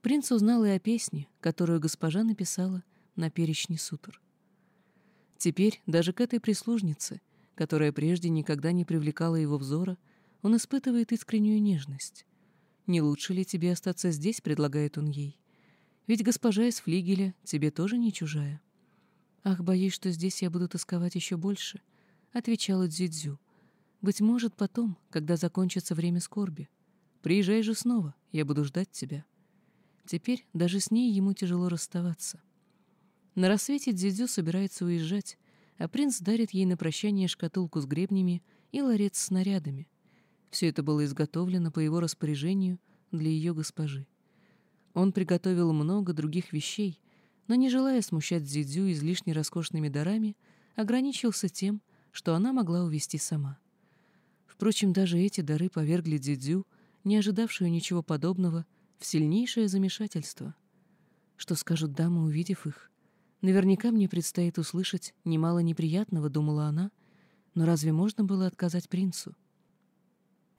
Принц узнал и о песне, которую госпожа написала на перечне сутр. Теперь даже к этой прислужнице, которая прежде никогда не привлекала его взора, он испытывает искреннюю нежность. «Не лучше ли тебе остаться здесь?» — предлагает он ей. «Ведь госпожа из флигеля тебе тоже не чужая». «Ах, боюсь, что здесь я буду тосковать еще больше», — отвечала Дзидзю. «Быть может, потом, когда закончится время скорби. Приезжай же снова, я буду ждать тебя». Теперь даже с ней ему тяжело расставаться. На рассвете Дзидзю собирается уезжать, а принц дарит ей на прощание шкатулку с гребнями и ларец с снарядами. Все это было изготовлено по его распоряжению для ее госпожи. Он приготовил много других вещей, но, не желая смущать Дзидзю излишне роскошными дарами, ограничился тем, что она могла увести сама. Впрочем, даже эти дары повергли Дзидзю, не ожидавшую ничего подобного, в сильнейшее замешательство. Что скажут дамы, увидев их? Наверняка мне предстоит услышать немало неприятного, думала она, но разве можно было отказать принцу?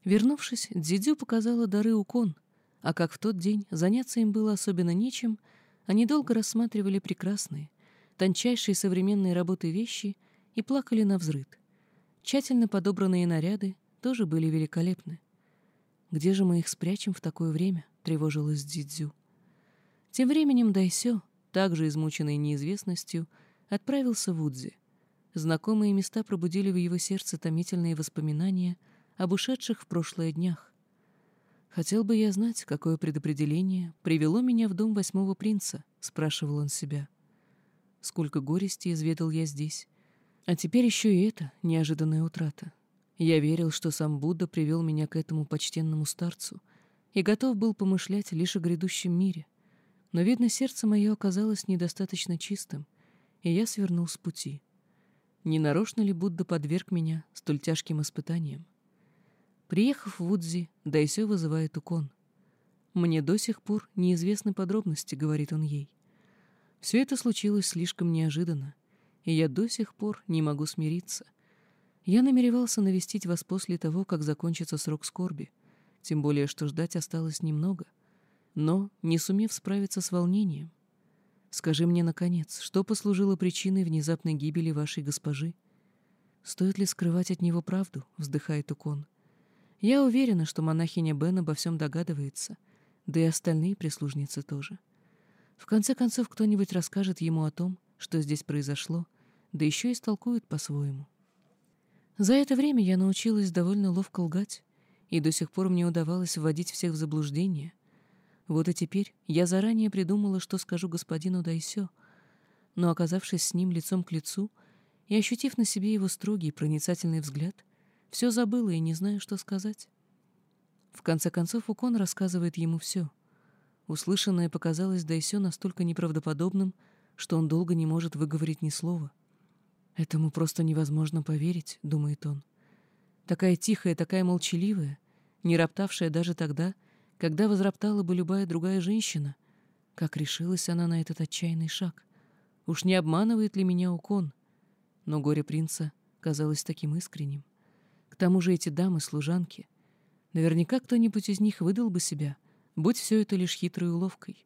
Вернувшись, Дзидзю показала дары Укон, а как в тот день заняться им было особенно нечем, они долго рассматривали прекрасные, тончайшие современные работы вещи и плакали на взрыд. Тщательно подобранные наряды тоже были великолепны. «Где же мы их спрячем в такое время?» — тревожилась Дзидзю. Тем временем Дайсё, также измученный неизвестностью, отправился в Удзи. Знакомые места пробудили в его сердце томительные воспоминания об ушедших в прошлое днях. «Хотел бы я знать, какое предопределение привело меня в дом восьмого принца», — спрашивал он себя. «Сколько горести изведал я здесь. А теперь еще и это неожиданная утрата. Я верил, что сам Будда привел меня к этому почтенному старцу и готов был помышлять лишь о грядущем мире. Но, видно, сердце мое оказалось недостаточно чистым, и я свернул с пути. Не нарочно ли Будда подверг меня столь тяжким испытаниям? Приехав в Удзи, Дайсё вызывает Укон. «Мне до сих пор неизвестны подробности», — говорит он ей. «Все это случилось слишком неожиданно, и я до сих пор не могу смириться. Я намеревался навестить вас после того, как закончится срок скорби, тем более что ждать осталось немного. Но, не сумев справиться с волнением, скажи мне, наконец, что послужило причиной внезапной гибели вашей госпожи? Стоит ли скрывать от него правду?» — вздыхает Укон. Я уверена, что монахиня Бен обо всем догадывается, да и остальные прислужницы тоже. В конце концов, кто-нибудь расскажет ему о том, что здесь произошло, да еще и истолкует по-своему. За это время я научилась довольно ловко лгать, и до сих пор мне удавалось вводить всех в заблуждение. Вот и теперь я заранее придумала, что скажу господину Дайсё, но, оказавшись с ним лицом к лицу и ощутив на себе его строгий проницательный взгляд, все забыла и не знаю, что сказать. В конце концов, Укон рассказывает ему все. Услышанное показалось Дайсё настолько неправдоподобным, что он долго не может выговорить ни слова. «Этому просто невозможно поверить», — думает он. Такая тихая, такая молчаливая, не роптавшая даже тогда, когда возроптала бы любая другая женщина. Как решилась она на этот отчаянный шаг? Уж не обманывает ли меня Укон? Но горе принца казалось таким искренним. К тому же эти дамы — служанки. Наверняка кто-нибудь из них выдал бы себя, будь все это лишь хитрой уловкой.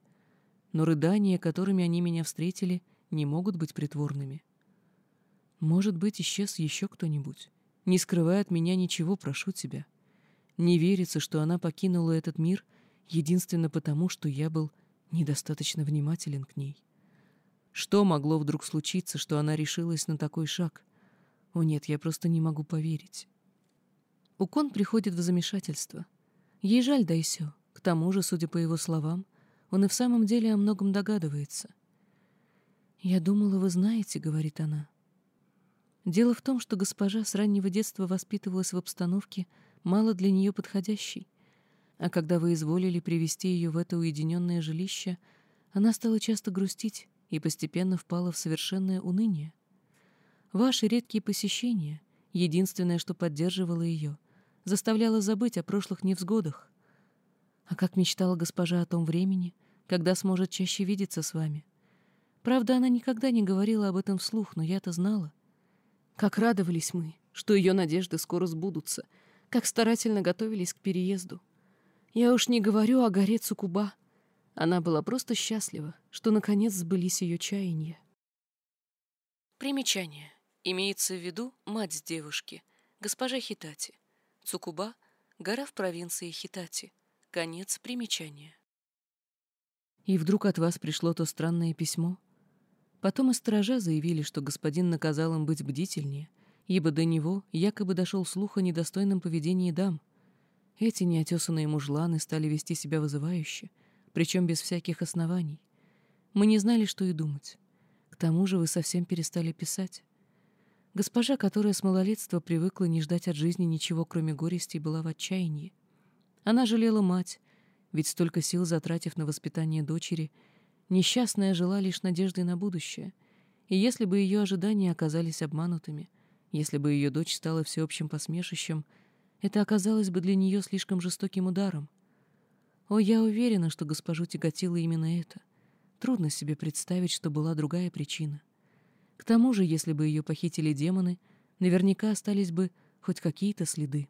Но рыдания, которыми они меня встретили, не могут быть притворными. Может быть, исчез еще кто-нибудь. Не скрывая от меня ничего, прошу тебя. Не верится, что она покинула этот мир единственно потому, что я был недостаточно внимателен к ней. Что могло вдруг случиться, что она решилась на такой шаг? О нет, я просто не могу поверить. Укон приходит в замешательство. Ей жаль Дайсё. К тому же, судя по его словам, он и в самом деле о многом догадывается. «Я думала, вы знаете», — говорит она. Дело в том, что госпожа с раннего детства воспитывалась в обстановке, мало для нее подходящей. А когда вы изволили привести ее в это уединенное жилище, она стала часто грустить и постепенно впала в совершенное уныние. Ваши редкие посещения — единственное, что поддерживало ее, заставляла забыть о прошлых невзгодах. А как мечтала госпожа о том времени, когда сможет чаще видеться с вами. Правда, она никогда не говорила об этом вслух, но я-то знала. Как радовались мы, что ее надежды скоро сбудутся, как старательно готовились к переезду. Я уж не говорю о горе Цукуба. Она была просто счастлива, что наконец сбылись ее чаяния. Примечание. Имеется в виду мать девушки, госпожа Хитати. Цукуба — гора в провинции Хитати. Конец примечания. И вдруг от вас пришло то странное письмо. Потом и сторожа заявили, что господин наказал им быть бдительнее, ибо до него якобы дошел слух о недостойном поведении дам. Эти неотесанные мужланы стали вести себя вызывающе, причем без всяких оснований. Мы не знали, что и думать. К тому же вы совсем перестали писать. Госпожа, которая с малолетства привыкла не ждать от жизни ничего, кроме горести, была в отчаянии. Она жалела мать, ведь столько сил затратив на воспитание дочери, несчастная жила лишь надеждой на будущее. И если бы ее ожидания оказались обманутыми, если бы ее дочь стала всеобщим посмешищем, это оказалось бы для нее слишком жестоким ударом. О, я уверена, что госпожу тяготило именно это. Трудно себе представить, что была другая причина. К тому же, если бы ее похитили демоны, наверняка остались бы хоть какие-то следы.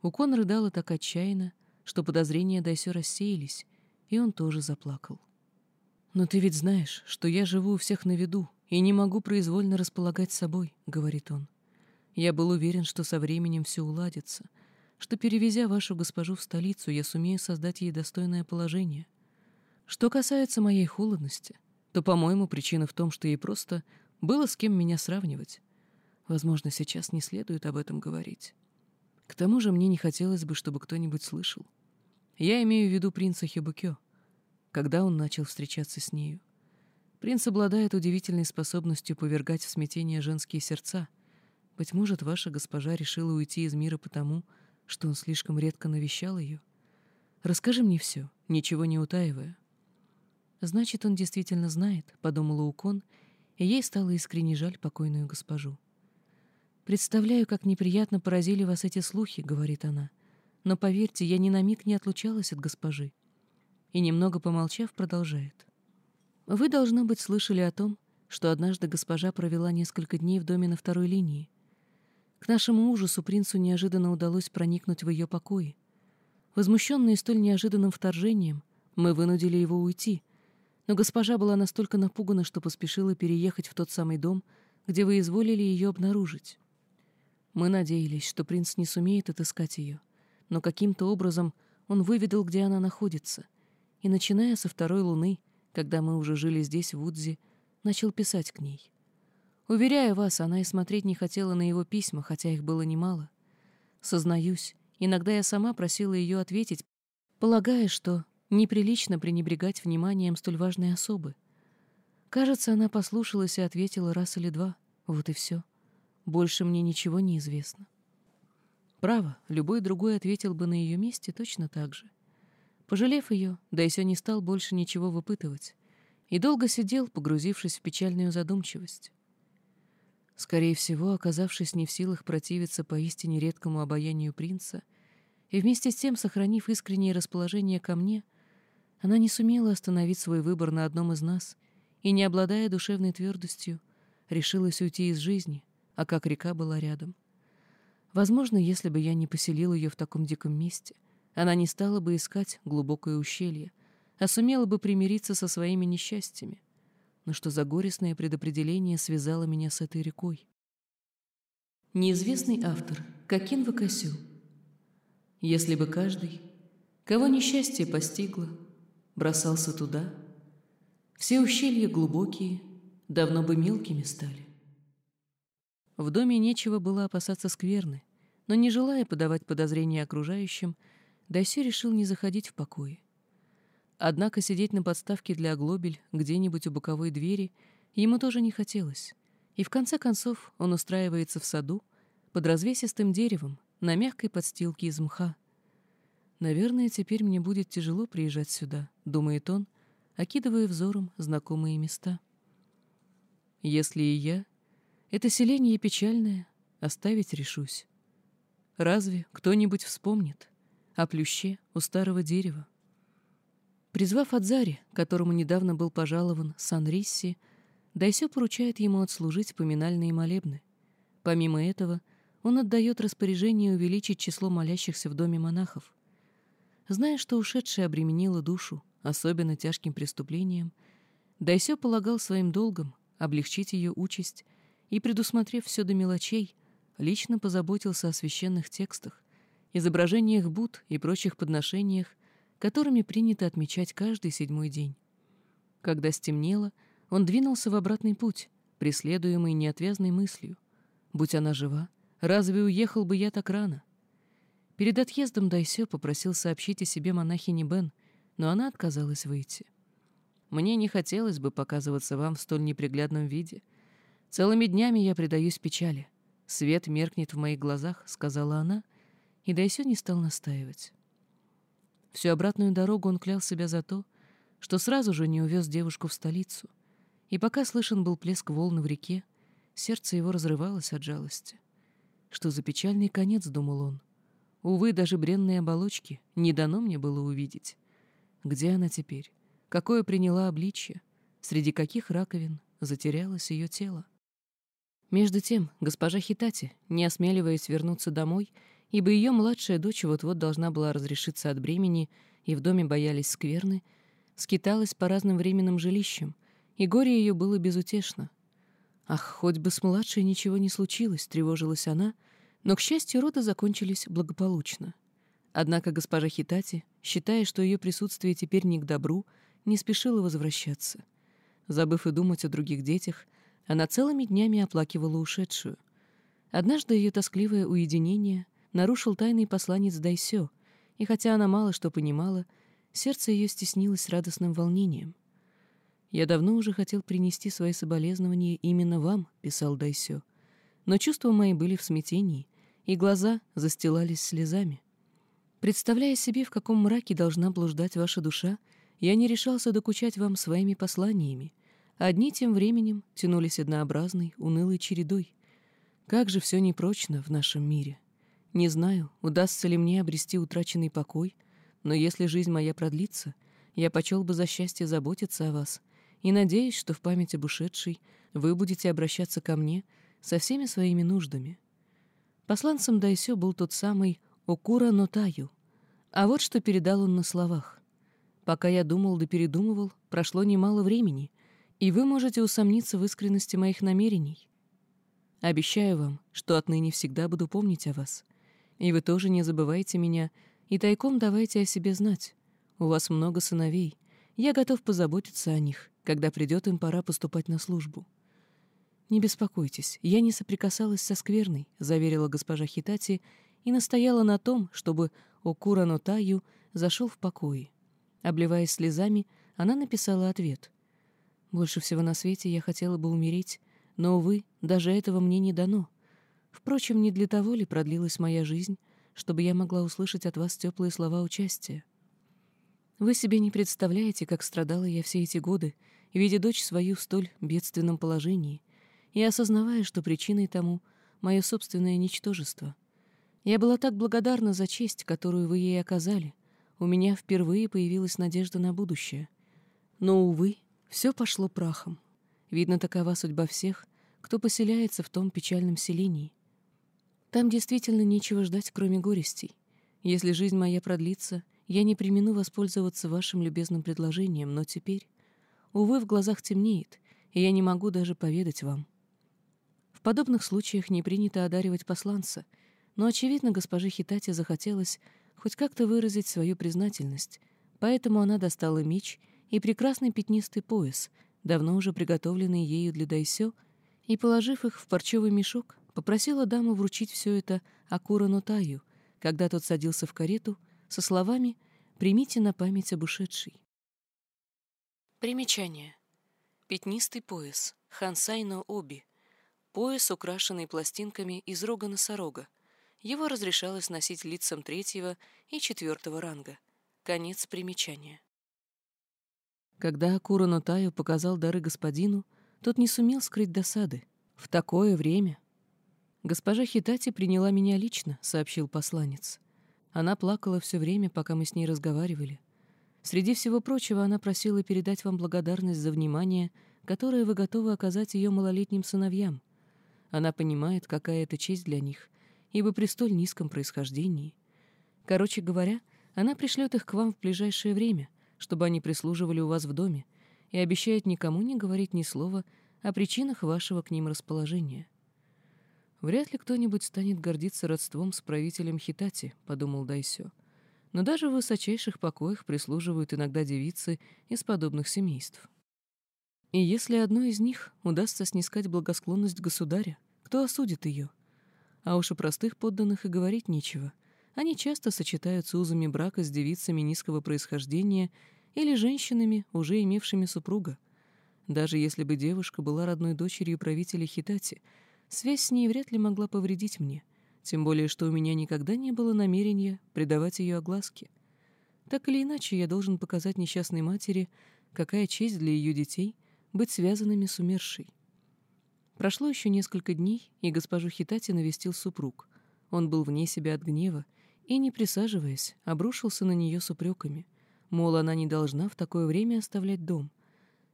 Укон рыдала так отчаянно, что подозрения Дайсё рассеялись, и он тоже заплакал. «Но ты ведь знаешь, что я живу у всех на виду и не могу произвольно располагать собой», — говорит он. «Я был уверен, что со временем все уладится, что, перевезя вашу госпожу в столицу, я сумею создать ей достойное положение. Что касается моей холодности, то, по-моему, причина в том, что ей просто было с кем меня сравнивать. Возможно, сейчас не следует об этом говорить. К тому же мне не хотелось бы, чтобы кто-нибудь слышал. Я имею в виду принца Хибукё, когда он начал встречаться с нею. Принц обладает удивительной способностью повергать в смятение женские сердца. Быть может, ваша госпожа решила уйти из мира потому, что он слишком редко навещал ее. Расскажи мне все, ничего не утаивая. Значит, он действительно знает, — подумала Укон, и ей стало искренне жаль покойную госпожу. «Представляю, как неприятно поразили вас эти слухи», — говорит она. «Но поверьте, я ни на миг не отлучалась от госпожи». И немного помолчав, продолжает. «Вы, должно быть, слышали о том, что однажды госпожа провела несколько дней в доме на второй линии. К нашему ужасу принцу неожиданно удалось проникнуть в ее покои. Возмущенные столь неожиданным вторжением, мы вынудили его уйти, но госпожа была настолько напугана, что поспешила переехать в тот самый дом, где вы изволили ее обнаружить. Мы надеялись, что принц не сумеет отыскать ее, но каким-то образом он выведал, где она находится, и, начиная со второй луны, когда мы уже жили здесь, в Удзе, начал писать к ней. Уверяю вас, она и смотреть не хотела на его письма, хотя их было немало. Сознаюсь, иногда я сама просила ее ответить, полагая, что неприлично пренебрегать вниманием столь важной особы. Кажется, она послушалась и ответила раз или два. Вот и все. — больше мне ничего не известно. Право, любой другой ответил бы на ее месте точно так же. Пожалев ее, Дайсё не стал больше ничего выпытывать и долго сидел, погрузившись в печальную задумчивость. Скорее всего, оказавшись не в силах противиться поистине редкому обаянию принца и вместе с тем сохранив искреннее расположение ко мне, она не сумела остановить свой выбор на одном из нас и, не обладая душевной твердостью, решилась уйти из жизни — а как река была рядом. Возможно, если бы я не поселил ее в таком диком месте, она не стала бы искать глубокое ущелье, а сумела бы примириться со своими несчастьями. Но что за горестное предопределение связало меня с этой рекой? Неизвестный автор Кокин Вакасю. Если бы каждый, кого несчастье постигло, бросался туда, все ущелья глубокие давно бы мелкими стали. В доме нечего было опасаться скверны, но, не желая подавать подозрения окружающим, Дайси решил не заходить в покои. Однако сидеть на подставке для оглобель где-нибудь у боковой двери ему тоже не хотелось, и в конце концов он устраивается в саду под развесистым деревом на мягкой подстилке из мха. «Наверное, теперь мне будет тяжело приезжать сюда», — думает он, окидывая взором знакомые места. «Если и я это селение печальное, оставить решусь. Разве кто-нибудь вспомнит о плюще у старого дерева? Призвав Адзари, которому недавно был пожалован Сан-Рисси, Дайсё поручает ему отслужить поминальные молебны. Помимо этого, он отдает распоряжение увеличить число молящихся в доме монахов. Зная, что ушедшая обременила душу, особенно тяжким преступлением, Дайсё полагал своим долгом облегчить ее участь и, предусмотрев все до мелочей, лично позаботился о священных текстах, изображениях Буд и прочих подношениях, которыми принято отмечать каждый седьмой день. Когда стемнело, он двинулся в обратный путь, преследуемый неотвязной мыслью. Будь она жива, разве уехал бы я так рано? Перед отъездом Дайсё попросил сообщить о себе монахине Бен, но она отказалась выйти. «Мне не хотелось бы показываться вам в столь неприглядном виде», Целыми днями я предаюсь печали. Свет меркнет в моих глазах, — сказала она, и Дайсё не стал настаивать. Всю обратную дорогу он клял себя за то, что сразу же не увез девушку в столицу, и пока слышен был плеск волны в реке, сердце его разрывалось от жалости. Что за печальный конец, — думал он. Увы, даже бренные оболочки не дано мне было увидеть. Где она теперь? Какое приняла обличье? Среди каких раковин затерялось ее тело? Между тем, госпожа Хитати, не осмеливаясь вернуться домой, ибо ее младшая дочь вот-вот должна была разрешиться от бремени, и в доме боялись скверны, скиталась по разным временным жилищам, и горе ее было безутешно. Ах, хоть бы с младшей ничего не случилось, тревожилась она, но, к счастью, роды закончились благополучно. Однако госпожа Хитати, считая, что ее присутствие теперь не к добру, не спешила возвращаться. Забыв и думать о других детях, она целыми днями оплакивала ушедшую. Однажды ее тоскливое уединение нарушил тайный посланец Дайсё, и хотя она мало что понимала, сердце ее стеснилось радостным волнением. «Я давно уже хотел принести свои соболезнования именно вам», — писал Дайсё, но чувства мои были в смятении, и глаза застилались слезами. Представляя себе, в каком мраке должна блуждать ваша душа, я не решался докучать вам своими посланиями. Одни тем временем тянулись однообразной, унылой чередой. Как же все непрочно в нашем мире. Не знаю, удастся ли мне обрести утраченный покой, но если жизнь моя продлится, я почел бы за счастье заботиться о вас и надеюсь, что в память об ушедшей вы будете обращаться ко мне со всеми своими нуждами. Посланцем Дайсё был тот самый Окура Нотаю. А вот что передал он на словах. Пока я думал да передумывал, прошло немало времени, и вы можете усомниться в искренности моих намерений. Обещаю вам, что отныне всегда буду помнить о вас. И вы тоже не забывайте меня и тайком давайте о себе знать. У вас много сыновей. Я готов позаботиться о них, когда придет им пора поступать на службу. «Не беспокойтесь, я не соприкасалась со скверной», — заверила госпожа Хитати и настояла на том, чтобы Окура Нотаю зашел в покое. Обливаясь слезами, она написала ответ. «Больше всего на свете я хотела бы умереть, но, увы, даже этого мне не дано. Впрочем, не для того ли продлилась моя жизнь, чтобы я могла услышать от вас теплые слова участия? Вы себе не представляете, как страдала я все эти годы, видя дочь свою в столь бедственном положении, и осознавая, что причиной тому мое собственное ничтожество. Я была так благодарна за честь, которую вы ей оказали — у меня впервые появилась надежда на будущее. Но, увы, все пошло прахом. Видно, такова судьба всех, кто поселяется в том печальном селении. Там действительно нечего ждать, кроме горестей. Если жизнь моя продлится, я не примену воспользоваться вашим любезным предложением, но теперь, увы, в глазах темнеет, и я не могу даже поведать вам. В подобных случаях не принято одаривать посланца, но, очевидно, госпоже Хитате захотелось хоть как-то выразить свою признательность, поэтому она достала меч и прекрасный пятнистый пояс, давно уже приготовленный ею для Дайсё, и, положив их в парчевый мешок, попросила даму вручить все это Акура Нотаю, когда тот садился в карету, со словами «Примите на память об ушедшей». Примечание. Пятнистый пояс. Хансайно Оби. Пояс, украшенный пластинками из рога носорога, его разрешалось носить лицам третьего и четвертого ранга. Конец примечания. Когда Акура Нотаю показал дары господину, тот не сумел скрыть досады. В такое время... «Госпожа Хитати приняла меня лично», — сообщил посланец. Она плакала все время, пока мы с ней разговаривали. Среди всего прочего, она просила передать вам благодарность за внимание, которое вы готовы оказать ее малолетним сыновьям. Она понимает, какая это честь для них, ибо при столь низком происхождении. Короче говоря, она пришлет их к вам в ближайшее время, чтобы они прислуживали у вас в доме, и обещает никому не говорить ни слова о причинах вашего к ним расположения. «Вряд ли кто-нибудь станет гордиться родством с правителем Хитати», — подумал Дайсё. «Но даже в высочайших покоях прислуживают иногда девицы из подобных семейств. И если одной из них удастся снискать благосклонность государя, кто осудит ее? А уж о простых подданных и говорить нечего. Они часто сочетаются узами брака с девицами низкого происхождения или женщинами, уже имевшими супруга. Даже если бы девушка была родной дочерью правителя Хитати, связь с ней вряд ли могла повредить мне, тем более что у меня никогда не было намерения предавать ее огласке. Так или иначе, я должен показать несчастной матери, какая честь для ее детей быть связанными с умершей. Прошло еще несколько дней, и госпожу Хитати навестил супруг. Он был вне себя от гнева и, не присаживаясь, обрушился на нее с упреками. Мол, она не должна в такое время оставлять дом.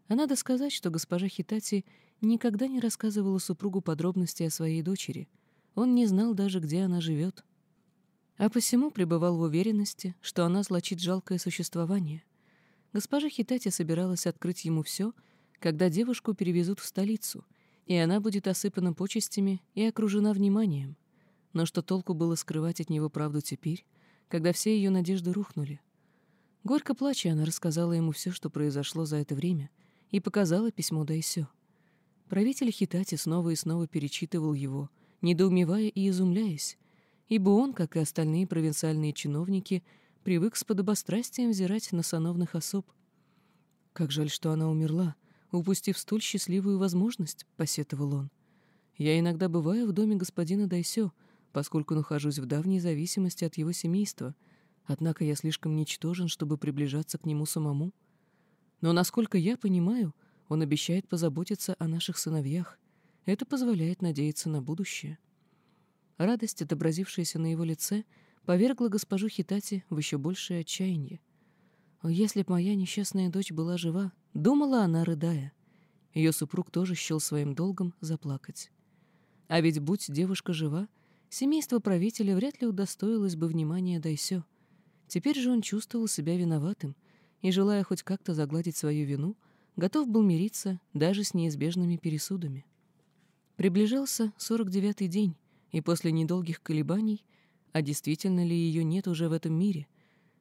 А надо сказать, что госпожа Хитати никогда не рассказывала супругу подробности о своей дочери. Он не знал даже, где она живет. А посему пребывал в уверенности, что она злочит жалкое существование. Госпожа Хитати собиралась открыть ему все, когда девушку перевезут в столицу — и она будет осыпана почестями и окружена вниманием. Но что толку было скрывать от него правду теперь, когда все ее надежды рухнули? Горько плача, она рассказала ему все, что произошло за это время, и показала письмо Дайсё. Правитель Хитати снова и снова перечитывал его, недоумевая и изумляясь, ибо он, как и остальные провинциальные чиновники, привык с подобострастием взирать на сановных особ. «Как жаль, что она умерла, упустив столь счастливую возможность», — посетовал он. «Я иногда бываю в доме господина Дайсё, поскольку нахожусь в давней зависимости от его семейства, однако я слишком ничтожен, чтобы приближаться к нему самому. Но, насколько я понимаю, он обещает позаботиться о наших сыновьях. Это позволяет надеяться на будущее». Радость, отобразившаяся на его лице, повергла госпожу Хитати в еще большее отчаяние. «Если б моя несчастная дочь была жива», — думала она, рыдая. Ее супруг тоже счел своим долгом заплакать. А ведь, будь девушка жива, семейство правителя вряд ли удостоилось бы внимания Дайсё. Теперь же он чувствовал себя виноватым и, желая хоть как-то загладить свою вину, готов был мириться даже с неизбежными пересудами. Приближался сорок девятый день, и после недолгих колебаний, а действительно ли ее нет уже в этом мире,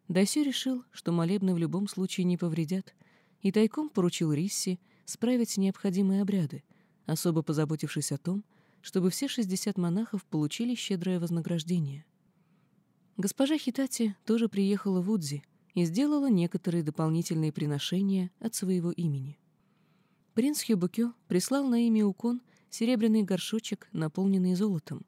Дайсё решил, что молебны в любом случае не повредят, и тайком поручил Рисси справить необходимые обряды, особо позаботившись о том, чтобы все 60 монахов получили щедрое вознаграждение. Госпожа Хитати тоже приехала в Удзи и сделала некоторые дополнительные приношения от своего имени. Принц Хюбукё прислал на имя Укон серебряный горшочек, наполненный золотом,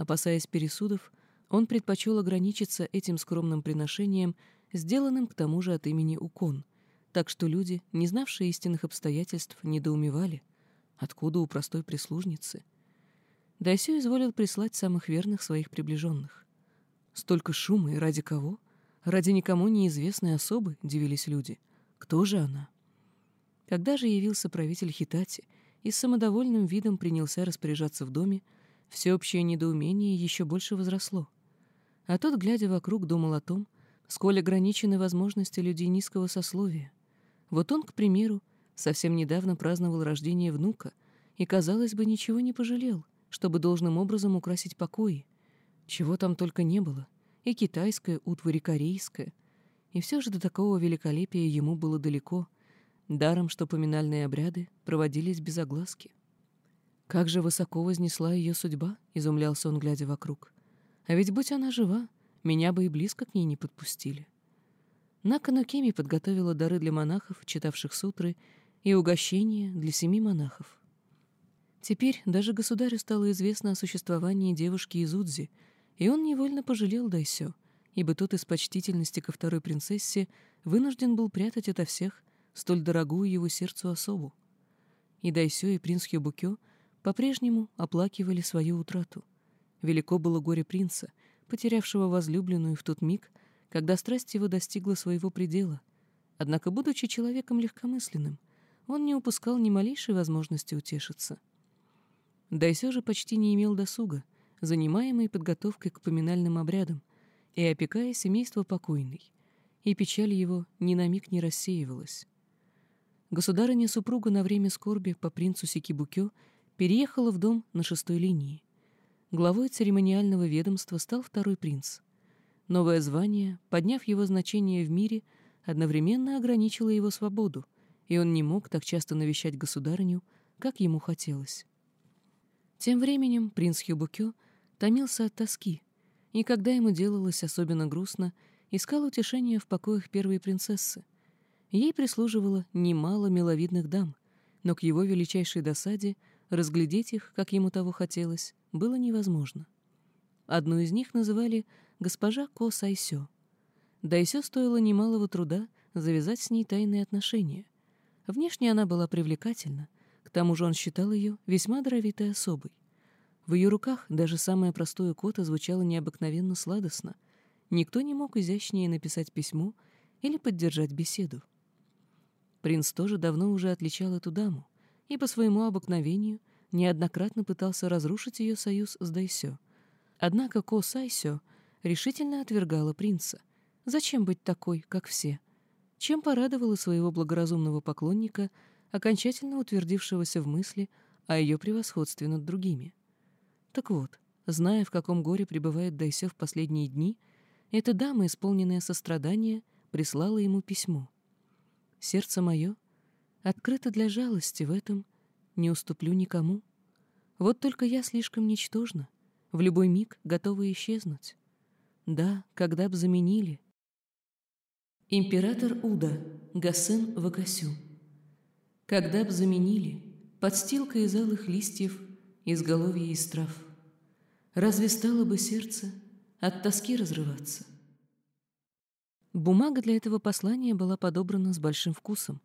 Опасаясь пересудов, он предпочел ограничиться этим скромным приношением, сделанным к тому же от имени Укон, так что люди, не знавшие истинных обстоятельств, недоумевали, откуда у простой прислужницы. Дайсю изволил прислать самых верных своих приближенных. Столько шума и ради кого? Ради никому неизвестной особы, дивились люди. Кто же она? Когда же явился правитель Хитати и с самодовольным видом принялся распоряжаться в доме, Всеобщее недоумение еще больше возросло. А тот, глядя вокруг, думал о том, сколь ограничены возможности людей низкого сословия. Вот он, к примеру, совсем недавно праздновал рождение внука и, казалось бы, ничего не пожалел, чтобы должным образом украсить покои. Чего там только не было. И китайская утварь, и корейская. И все же до такого великолепия ему было далеко, даром, что поминальные обряды проводились без огласки. Как же высоко вознесла ее судьба, изумлялся он, глядя вокруг. А ведь будь она жива, меня бы и близко к ней не подпустили. Накану Кеми подготовила дары для монахов, читавших сутры, и угощения для семи монахов. Теперь даже государю стало известно о существовании девушки из Удзи, и он невольно пожалел Дайсё, ибо тот из почтительности ко второй принцессе вынужден был прятать ото всех столь дорогую его сердцу особу. И Дайсё, и принц Хёбукё — по-прежнему оплакивали свою утрату. Велико было горе принца, потерявшего возлюбленную в тот миг, когда страсть его достигла своего предела. Однако, будучи человеком легкомысленным, он не упускал ни малейшей возможности утешиться. Дайсё же почти не имел досуга, занимаемый подготовкой к поминальным обрядам и опекая семейство покойной, и печаль его ни на миг не рассеивалась. Государыня-супруга на время скорби по принцу Сикибукё переехала в дом на шестой линии. Главой церемониального ведомства стал второй принц. Новое звание, подняв его значение в мире, одновременно ограничило его свободу, и он не мог так часто навещать государыню, как ему хотелось. Тем временем принц Хюбукё томился от тоски, и когда ему делалось особенно грустно, искал утешения в покоях первой принцессы. Ей прислуживало немало миловидных дам, но к его величайшей досаде Разглядеть их, как ему того хотелось, было невозможно. Одну из них называли госпожа Ко Сайсё. Дайсё стоило немалого труда завязать с ней тайные отношения. Внешне она была привлекательна, к тому же он считал ее весьма даровитой особой. В ее руках даже самое простое кота звучало необыкновенно сладостно. Никто не мог изящнее написать письмо или поддержать беседу. Принц тоже давно уже отличал эту даму и по своему обыкновению неоднократно пытался разрушить ее союз с Дайсё. Однако Ко Сайсё решительно отвергала принца. Зачем быть такой, как все? Чем порадовала своего благоразумного поклонника, окончательно утвердившегося в мысли о ее превосходстве над другими. Так вот, зная, в каком горе пребывает Дайсё в последние дни, эта дама, исполненная сострадания, прислала ему письмо. «Сердце мое открыта для жалости в этом, не уступлю никому. Вот только я слишком ничтожна, в любой миг готова исчезнуть. Да, когда б заменили. Император Уда, Гасен Вакасю. Когда б заменили подстилка из алых листьев, изголовья из трав, разве стало бы сердце от тоски разрываться? Бумага для этого послания была подобрана с большим вкусом.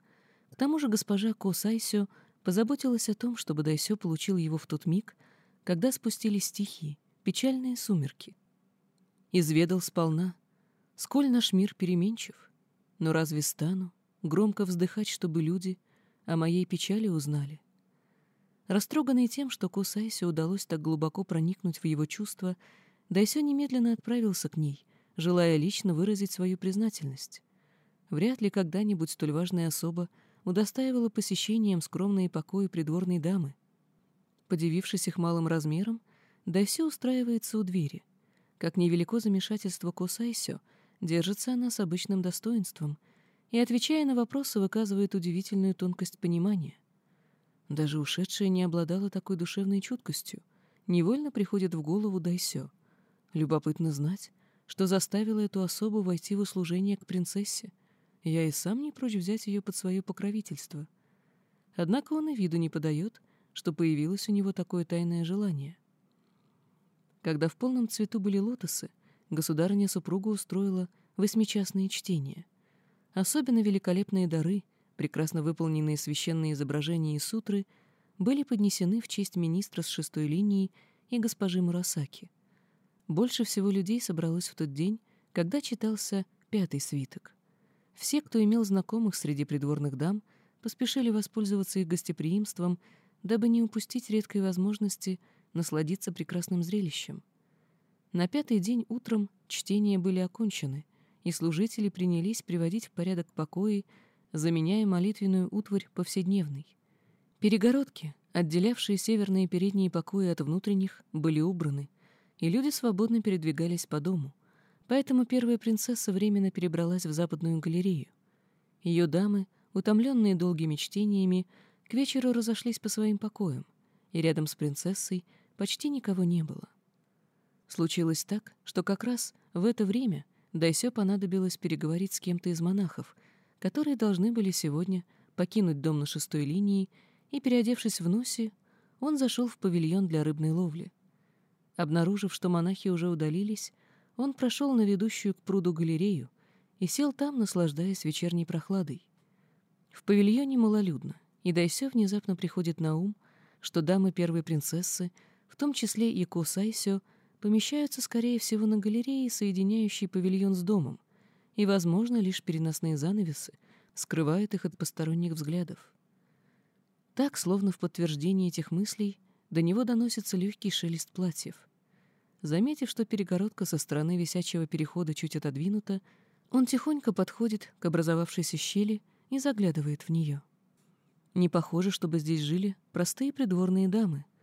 К тому же госпожа Ко Сайсё позаботилась о том, чтобы Дайсё получил его в тот миг, когда спустились стихи, печальные сумерки. Изведал сполна, сколь наш мир переменчив, но разве стану громко вздыхать, чтобы люди о моей печали узнали? Растроганный тем, что Кусайсе удалось так глубоко проникнуть в его чувства, Дайсё немедленно отправился к ней, желая лично выразить свою признательность. Вряд ли когда-нибудь столь важная особа удостаивала посещением скромные покои придворной дамы. Подивившись их малым размером, Дайсё устраивается у двери. Как невелико замешательство Косайсё, держится она с обычным достоинством и, отвечая на вопросы, выказывает удивительную тонкость понимания. Даже ушедшая не обладала такой душевной чуткостью. Невольно приходит в голову Дайсё. Любопытно знать, что заставило эту особу войти в услужение к принцессе. Я и сам не прочь взять ее под свое покровительство. Однако он и виду не подает, что появилось у него такое тайное желание. Когда в полном цвету были лотосы, государыня супруга устроила восьмичастные чтения. Особенно великолепные дары, прекрасно выполненные священные изображения и сутры, были поднесены в честь министра с шестой линии и госпожи Мурасаки. Больше всего людей собралось в тот день, когда читался пятый свиток. Все, кто имел знакомых среди придворных дам, поспешили воспользоваться их гостеприимством, дабы не упустить редкой возможности — насладиться прекрасным зрелищем. На пятый день утром чтения были окончены, и служители принялись приводить в порядок покои, заменяя молитвенную утварь повседневной. Перегородки, отделявшие северные передние покои от внутренних, были убраны, и люди свободно передвигались по дому, поэтому первая принцесса временно перебралась в западную галерею. Ее дамы, утомленные долгими чтениями, к вечеру разошлись по своим покоям, и рядом с принцессой почти никого не было. Случилось так, что как раз в это время Дайсё понадобилось переговорить с кем-то из монахов, которые должны были сегодня покинуть дом на шестой линии, и, переодевшись в носе, он зашел в павильон для рыбной ловли. Обнаружив, что монахи уже удалились, он прошел на ведущую к пруду галерею и сел там, наслаждаясь вечерней прохладой. В павильоне малолюдно, и Дайсё внезапно приходит на ум, что дамы первой принцессы в том числе и Кусайсё, помещаются, скорее всего, на галерее, соединяющей павильон с домом, и, возможно, лишь переносные занавесы скрывают их от посторонних взглядов. Так, словно в подтверждение этих мыслей, до него доносится легкий шелест платьев. Заметив, что перегородка со стороны висячего перехода чуть отодвинута, он тихонько подходит к образовавшейся щели и заглядывает в нее. Не похоже, чтобы здесь жили простые придворные дамы —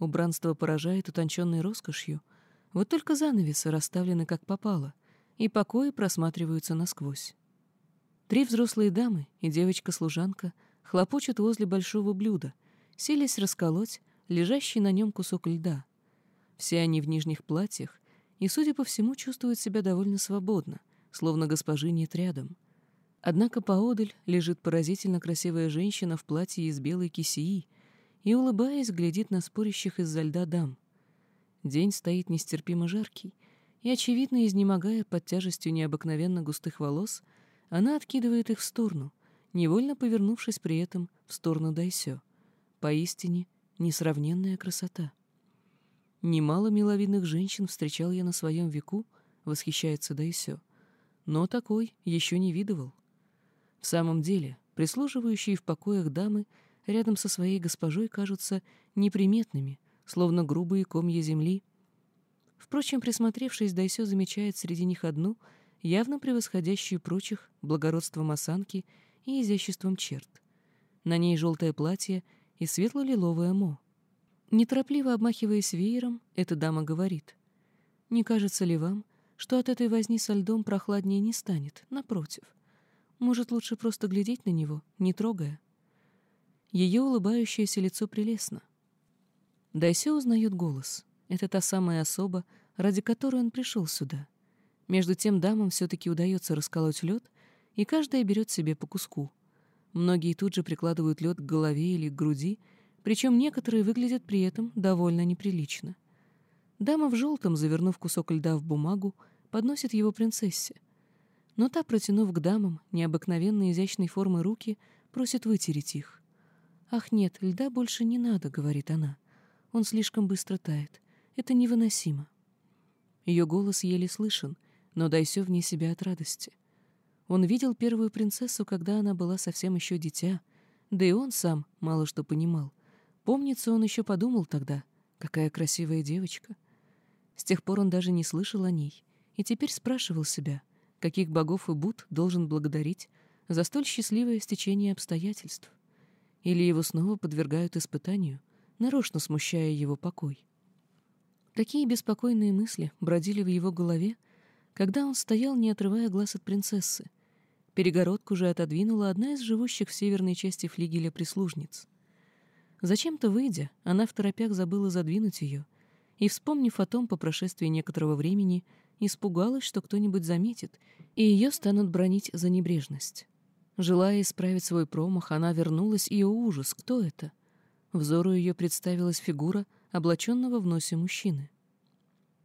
Убранство поражает утонченной роскошью, вот только занавесы расставлены как попало, и покои просматриваются насквозь. Три взрослые дамы и девочка-служанка хлопочут возле большого блюда, селись расколоть лежащий на нем кусок льда. Все они в нижних платьях и, судя по всему, чувствуют себя довольно свободно, словно госпожи нет рядом. Однако поодаль лежит поразительно красивая женщина в платье из белой кисеи, и, улыбаясь, глядит на спорящих из-за льда дам. День стоит нестерпимо жаркий, и, очевидно, изнемогая под тяжестью необыкновенно густых волос, она откидывает их в сторону, невольно повернувшись при этом в сторону Дайсё. Поистине несравненная красота. Немало миловидных женщин встречал я на своем веку, восхищается Дайсё, но такой еще не видывал. В самом деле, прислуживающие в покоях дамы — рядом со своей госпожой кажутся неприметными, словно грубые комья земли. Впрочем, присмотревшись, Дайсё замечает среди них одну, явно превосходящую прочих благородством осанки и изяществом черт. На ней желтое платье и светло-лиловое мо. Неторопливо обмахиваясь веером, эта дама говорит. «Не кажется ли вам, что от этой возни со льдом прохладнее не станет, напротив? Может, лучше просто глядеть на него, не трогая?» Ее улыбающееся лицо прелестно. Дайсё узнает голос. Это та самая особа, ради которой он пришел сюда. Между тем дамам все-таки удается расколоть лед, и каждая берет себе по куску. Многие тут же прикладывают лед к голове или к груди, причем некоторые выглядят при этом довольно неприлично. Дама в желтом, завернув кусок льда в бумагу, подносит его принцессе. Но та, протянув к дамам необыкновенно изящной формы руки, просит вытереть их. «Ах нет, льда больше не надо», — говорит она. «Он слишком быстро тает. Это невыносимо». Ее голос еле слышен, но Дайсё вне себя от радости. Он видел первую принцессу, когда она была совсем еще дитя, да и он сам мало что понимал. Помнится, он еще подумал тогда, какая красивая девочка. С тех пор он даже не слышал о ней, и теперь спрашивал себя, каких богов и Буд должен благодарить за столь счастливое стечение обстоятельств. Или его снова подвергают испытанию, нарочно смущая его покой. Какие беспокойные мысли бродили в его голове, когда он стоял, не отрывая глаз от принцессы. Перегородку же отодвинула одна из живущих в северной части флигеля прислужниц. Зачем-то выйдя, она в торопях забыла задвинуть ее, и, вспомнив о том по прошествии некоторого времени, испугалась, что кто-нибудь заметит, и ее станут бронить за небрежность. Желая исправить свой промах, она вернулась, и, о ужас, кто это? Взору ее представилась фигура, облаченного в носе мужчины.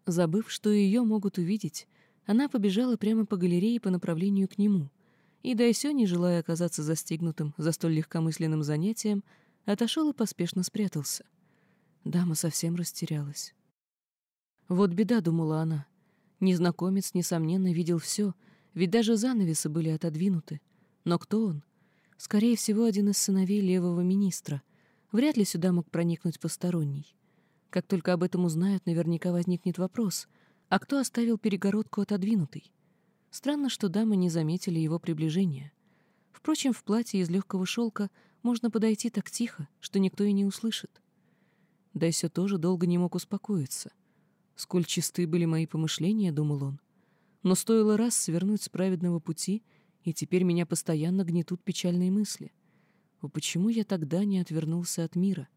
Забыв, что ее могут увидеть, она побежала прямо по галерее по направлению к нему, и Дайсё, не желая оказаться застигнутым за столь легкомысленным занятием, отошел и поспешно спрятался. Дама совсем растерялась. «Вот беда», — думала она. Незнакомец, несомненно, видел все, ведь даже занавесы были отодвинуты. Но кто он? Скорее всего, один из сыновей левого министра. Вряд ли сюда мог проникнуть посторонний. Как только об этом узнают, наверняка возникнет вопрос, а кто оставил перегородку отодвинутой? Странно, что дамы не заметили его приближения. Впрочем, в платье из легкого шелка можно подойти так тихо, что никто и не услышит. Дайсё тоже долго не мог успокоиться. Сколь чисты были мои помышления, — думал он. Но стоило раз свернуть с праведного пути, и теперь меня постоянно гнетут печальные мысли. О, почему я тогда не отвернулся от мира?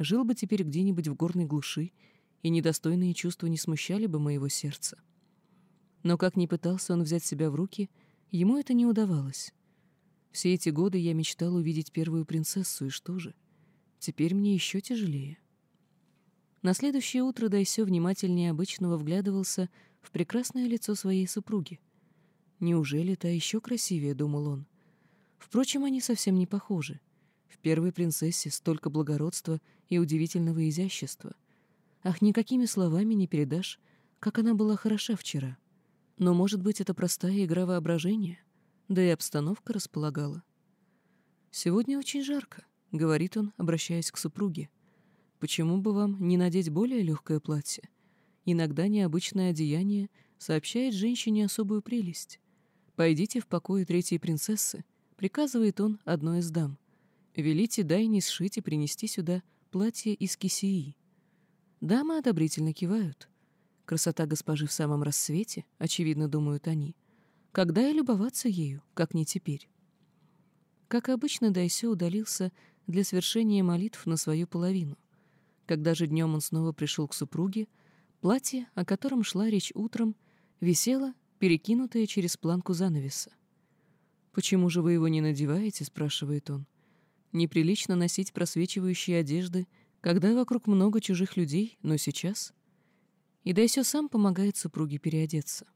Жил бы теперь где-нибудь в горной глуши, и недостойные чувства не смущали бы моего сердца. Но как ни пытался он взять себя в руки, ему это не удавалось. Все эти годы я мечтал увидеть первую принцессу, и что же? Теперь мне еще тяжелее. На следующее утро Дайсё внимательнее обычного вглядывался в прекрасное лицо своей супруги. «Неужели та еще красивее?» — думал он. Впрочем, они совсем не похожи. Первой принцессе столько благородства и удивительного изящества. Ах, никакими словами не передашь, как она была хороша вчера. Но, может быть, это простая игра воображения, да и обстановка располагала. «Сегодня очень жарко», — говорит он, обращаясь к супруге. «Почему бы вам не надеть более легкое платье? Иногда необычное одеяние сообщает женщине особую прелесть. Пойдите в покое третьей принцессы», — приказывает он одной из дам. «Велите Дайне сшить и принести сюда платье из кисеи». Дамы одобрительно кивают. Красота госпожи в самом рассвете, очевидно, думают они. Когда и любоваться ею, как не теперь? Как обычно, Дайсё удалился для свершения молитв на свою половину. Когда же днем он снова пришел к супруге, платье, о котором шла речь утром, висело, перекинутое через планку занавеса. «Почему же вы его не надеваете?» — спрашивает он. «Неприлично носить просвечивающие одежды, когда вокруг много чужих людей, но сейчас...» и Дайсё сам помогает супруге переодеться.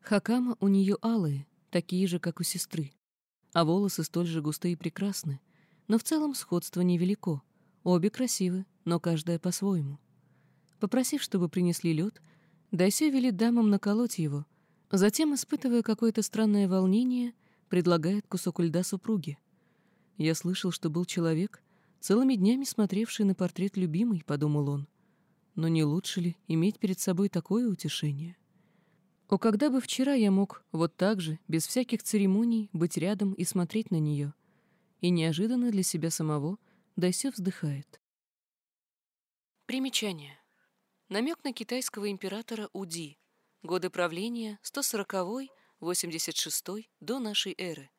Хакама у нее алые, такие же, как у сестры, а волосы столь же густые и прекрасны, но в целом сходство невелико, обе красивы, но каждая по-своему. Попросив, чтобы принесли лед, Дайсё велит дамам наколоть его, затем, испытывая какое-то странное волнение, предлагает кусок льда супруге. «Я слышал, что был человек, целыми днями смотревший на портрет любимой», — подумал он, — но не лучше ли иметь перед собой такое утешение? О, когда бы вчера я мог вот так же, без всяких церемоний, быть рядом и смотреть на нее. И неожиданно для себя самого Дайсё вздыхает. Примечание. Намек на китайского императора Уди. Годы правления 140-86 до нашей эры,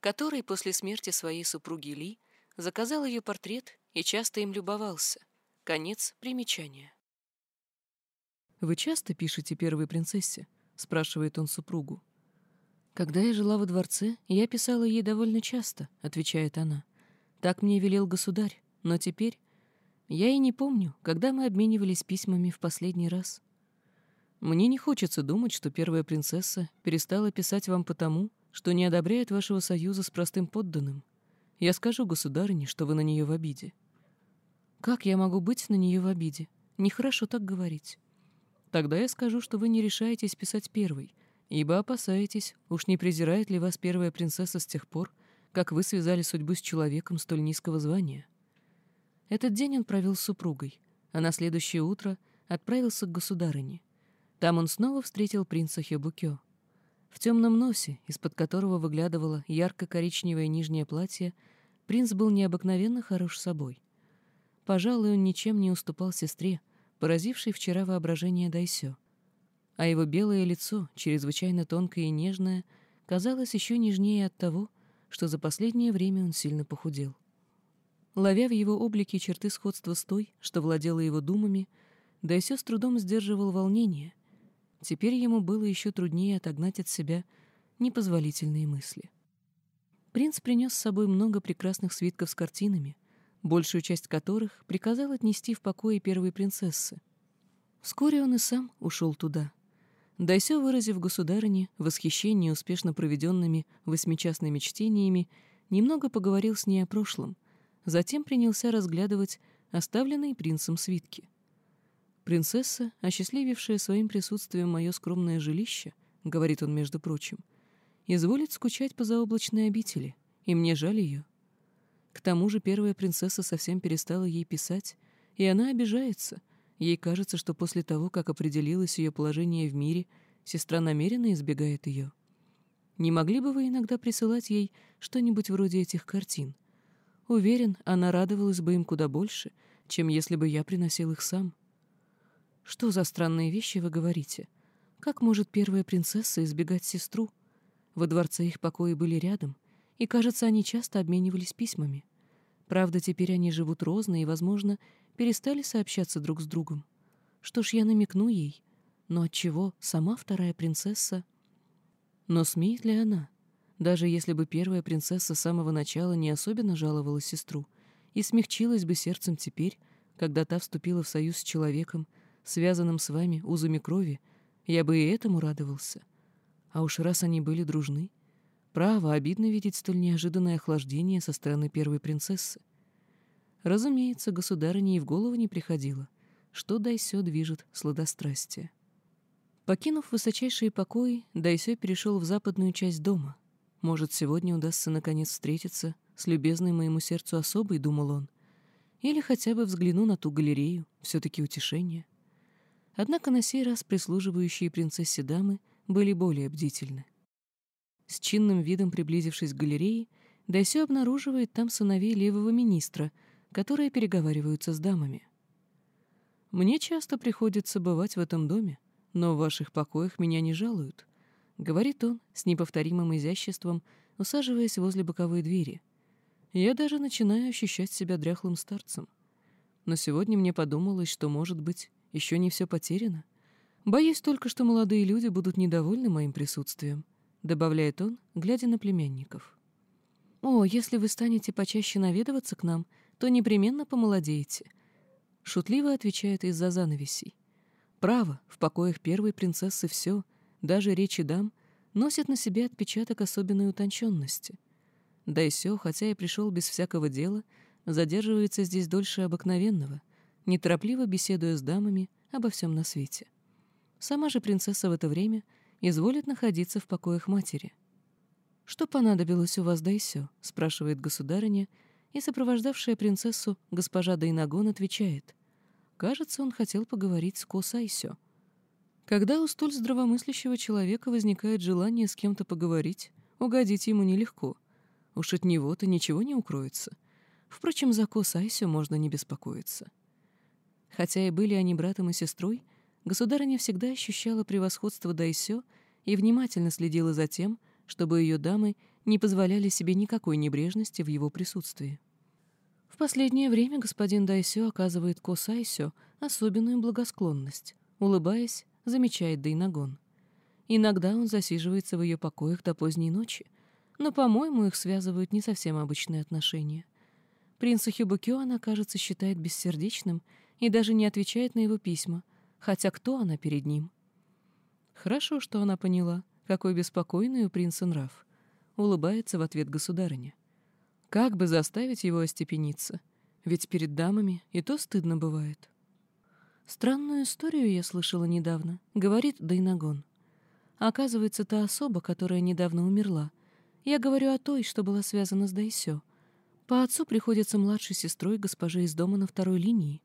который после смерти своей супруги Ли заказал ее портрет и часто им любовался. Конец примечания. «Вы часто пишете первой принцессе?» — спрашивает он супругу. «Когда я жила во дворце, я писала ей довольно часто», — отвечает она. «Так мне велел государь, но теперь...» Я и не помню, когда мы обменивались письмами в последний раз. Мне не хочется думать, что первая принцесса перестала писать вам потому, что не одобряет вашего союза с простым подданным. Я скажу государине, что вы на нее в обиде. Как я могу быть на нее в обиде? Нехорошо так говорить. Тогда я скажу, что вы не решаетесь писать первой, ибо опасаетесь, уж не презирает ли вас первая принцесса с тех пор, как вы связали судьбу с человеком столь низкого звания. Этот день он провел с супругой, а на следующее утро отправился к государыне. Там он снова встретил принца Хебукё. В темном носе, из-под которого выглядывало ярко-коричневое нижнее платье, принц был необыкновенно хорош собой. Пожалуй, он ничем не уступал сестре, поразившей вчера воображение Дайсё. А его белое лицо, чрезвычайно тонкое и нежное, казалось еще нежнее от того, что за последнее время он сильно похудел. Ловя в его облике черты сходства с той, что владела его думами, Дайсё с трудом сдерживал волнение, Теперь ему было еще труднее отогнать от себя непозволительные мысли. Принц принес с собой много прекрасных свитков с картинами, большую часть которых приказал отнести в покое первой принцессы. Вскоре он и сам ушел туда. Дайсё, выразив государыне восхищение успешно проведенными восьмичастными чтениями, немного поговорил с ней о прошлом, затем принялся разглядывать оставленные принцем свитки — Принцесса, осчастливившая своим присутствием мое скромное жилище, — говорит он, между прочим, — изволит скучать по заоблачной обители, и мне жаль ее. К тому же первая принцесса совсем перестала ей писать, и она обижается. Ей кажется, что после того, как определилось ее положение в мире, сестра намеренно избегает ее. Не могли бы вы иногда присылать ей что-нибудь вроде этих картин? Уверен, она радовалась бы им куда больше, чем если бы я приносил их сам. Что за странные вещи вы говорите? Как может первая принцесса избегать сестру? Во дворце их покои были рядом, и, кажется, они часто обменивались письмами. Правда, теперь они живут розно и, возможно, перестали сообщаться друг с другом. Что ж, я намекну ей. Но отчего сама вторая принцесса... Но смеет ли она? Даже если бы первая принцесса с самого начала не особенно жаловала сестру и смягчилась бы сердцем теперь, когда та вступила в союз с человеком, связанным с вами узами крови, я бы и этому радовался. А уж раз они были дружны, право, обидно видеть столь неожиданное охлаждение со стороны первой принцессы. Разумеется, государыне и в голову не приходило, что Дайсё движет сладострастие. Покинув высочайшие покои, Дайсё перешел в западную часть дома. Может, сегодня удастся наконец встретиться с любезной моему сердцу особой, думал он, или хотя бы взгляну на ту галерею, все-таки утешение. Однако на сей раз прислуживающие принцессе дамы были более бдительны. С чинным видом приблизившись к галерее, Дайсё обнаруживает там сыновей левого министра, которые переговариваются с дамами. «Мне часто приходится бывать в этом доме, но в ваших покоях меня не жалуют», — говорит он с неповторимым изяществом, усаживаясь возле боковой двери. «Я даже начинаю ощущать себя дряхлым старцем. Но сегодня мне подумалось, что, может быть, еще не все потеряно. Боюсь только, что молодые люди будут недовольны моим присутствием», — добавляет он, глядя на племянников. «О, если вы станете почаще наведываться к нам, то непременно помолодеете», — шутливо отвечает из-за занавесей. «Право, в покоях первой принцессы все, даже речи дам, носит на себе отпечаток особенной утонченности. Да и все, хотя и пришел без всякого дела, задерживается здесь дольше обыкновенного, неторопливо беседуя с дамами обо всем на свете. Сама же принцесса в это время изволит находиться в покоях матери. «Что понадобилось у вас, Дайсё?» — спрашивает государыня, и сопровождавшая принцессу госпожа Дайнагон отвечает. Кажется, он хотел поговорить с Косайсё. Когда у столь здравомыслящего человека возникает желание с кем-то поговорить, угодить ему нелегко. Уж от него-то ничего не укроется. Впрочем, за Косайсё можно не беспокоиться. Хотя и были они братом и сестрой, государыня всегда ощущала превосходство Дайсё и внимательно следила за тем, чтобы ее дамы не позволяли себе никакой небрежности в его присутствии. В последнее время господин Дайсё оказывает Косайсё особенную благосклонность. Улыбаясь, замечает Дайнагон. Иногда он засиживается в ее покоях до поздней ночи, но, по-моему, их связывают не совсем обычные отношения. Принца Хюбукё она, кажется, считает бессердечным и даже не отвечает на его письма, хотя кто она перед ним? Хорошо, что она поняла, какой беспокойный у принца нрав. Улыбается в ответ государыня. Как бы заставить его остепениться? Ведь перед дамами и то стыдно бывает. Странную историю я слышала недавно, говорит Дайнагон. Оказывается, та особа, которая недавно умерла. Я говорю о той, что была связана с Дайсё. По отцу приходится младшей сестрой госпожи из дома на второй линии.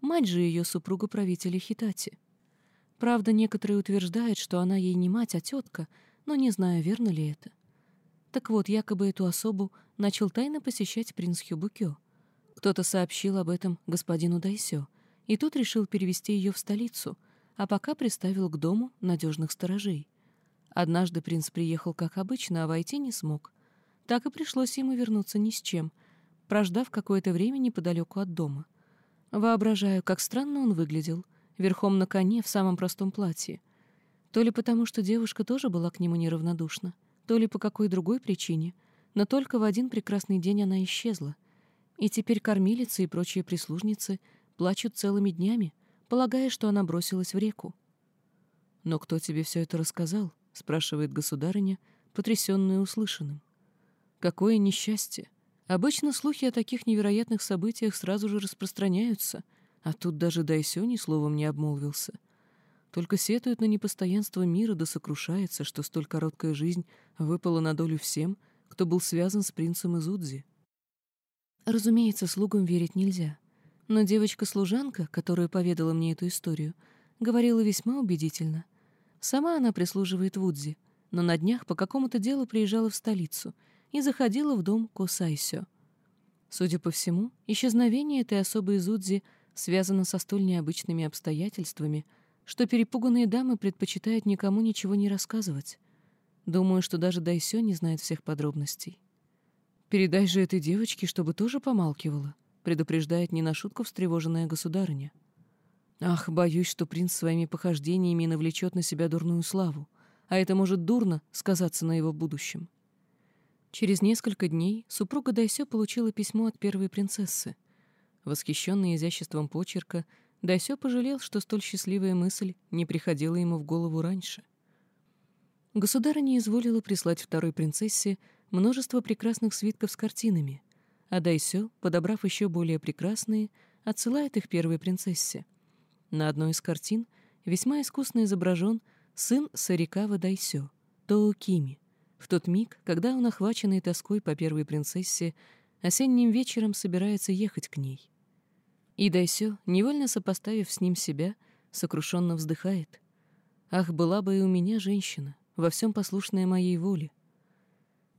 Мать же ее супруга правителя Хитати. Правда, некоторые утверждают, что она ей не мать, а тетка, но не знаю, верно ли это. Так вот, якобы эту особу начал тайно посещать принц Хюбукё. Кто-то сообщил об этом господину Дайсё, и тот решил перевести ее в столицу — а пока приставил к дому надежных сторожей. Однажды принц приехал как обычно, а войти не смог. Так и пришлось ему вернуться ни с чем, прождав какое-то время неподалеку от дома. Воображаю, как странно он выглядел, верхом на коне в самом простом платье. То ли потому, что девушка тоже была к нему неравнодушна, то ли по какой другой причине, но только в один прекрасный день она исчезла. И теперь кормилицы и прочие прислужницы плачут целыми днями, полагая, что она бросилась в реку. «Но кто тебе все это рассказал?» — спрашивает государыня, потрясённая услышанным. «Какое несчастье! Обычно слухи о таких невероятных событиях сразу же распространяются, а тут даже Дайсё ни словом не обмолвился. Только сетует на непостоянство мира да сокрушается, что столь короткая жизнь выпала на долю всем, кто был связан с принцем из Удзи. Разумеется, слугам верить нельзя. Но девочка-служанка, которая поведала мне эту историю, говорила весьма убедительно. Сама она прислуживает в Удзи, но на днях по какому-то делу приезжала в столицу и заходила в дом Косайсё. Судя по всему, исчезновение этой особы из Удзи связано со столь необычными обстоятельствами, что перепуганные дамы предпочитают никому ничего не рассказывать. Думаю, что даже Дайсё не знает всех подробностей. Передай же этой девочке, чтобы тоже помалкивала предупреждает не на шутку встревоженная государыня. Ах, боюсь, что принц своими похождениями навлечет на себя дурную славу, а это может дурно сказаться на его будущем. Через несколько дней супруга Дайсё получила письмо от первой принцессы. Восхищенный изяществом почерка, Дайсё пожалел, что столь счастливая мысль не приходила ему в голову раньше. Государыня изволила прислать второй принцессе множество прекрасных свитков с картинами, а Дайсё, подобрав еще более прекрасные, отсылает их первой принцессе. На одной из картин весьма искусно изображен сын Сарикава Дайсё, Тоукими, в тот миг, когда он, охваченный тоской по первой принцессе, осенним вечером собирается ехать к ней. И Дайсё, невольно сопоставив с ним себя, сокрушенно вздыхает. «Ах, была бы и у меня женщина, во всем послушная моей воле».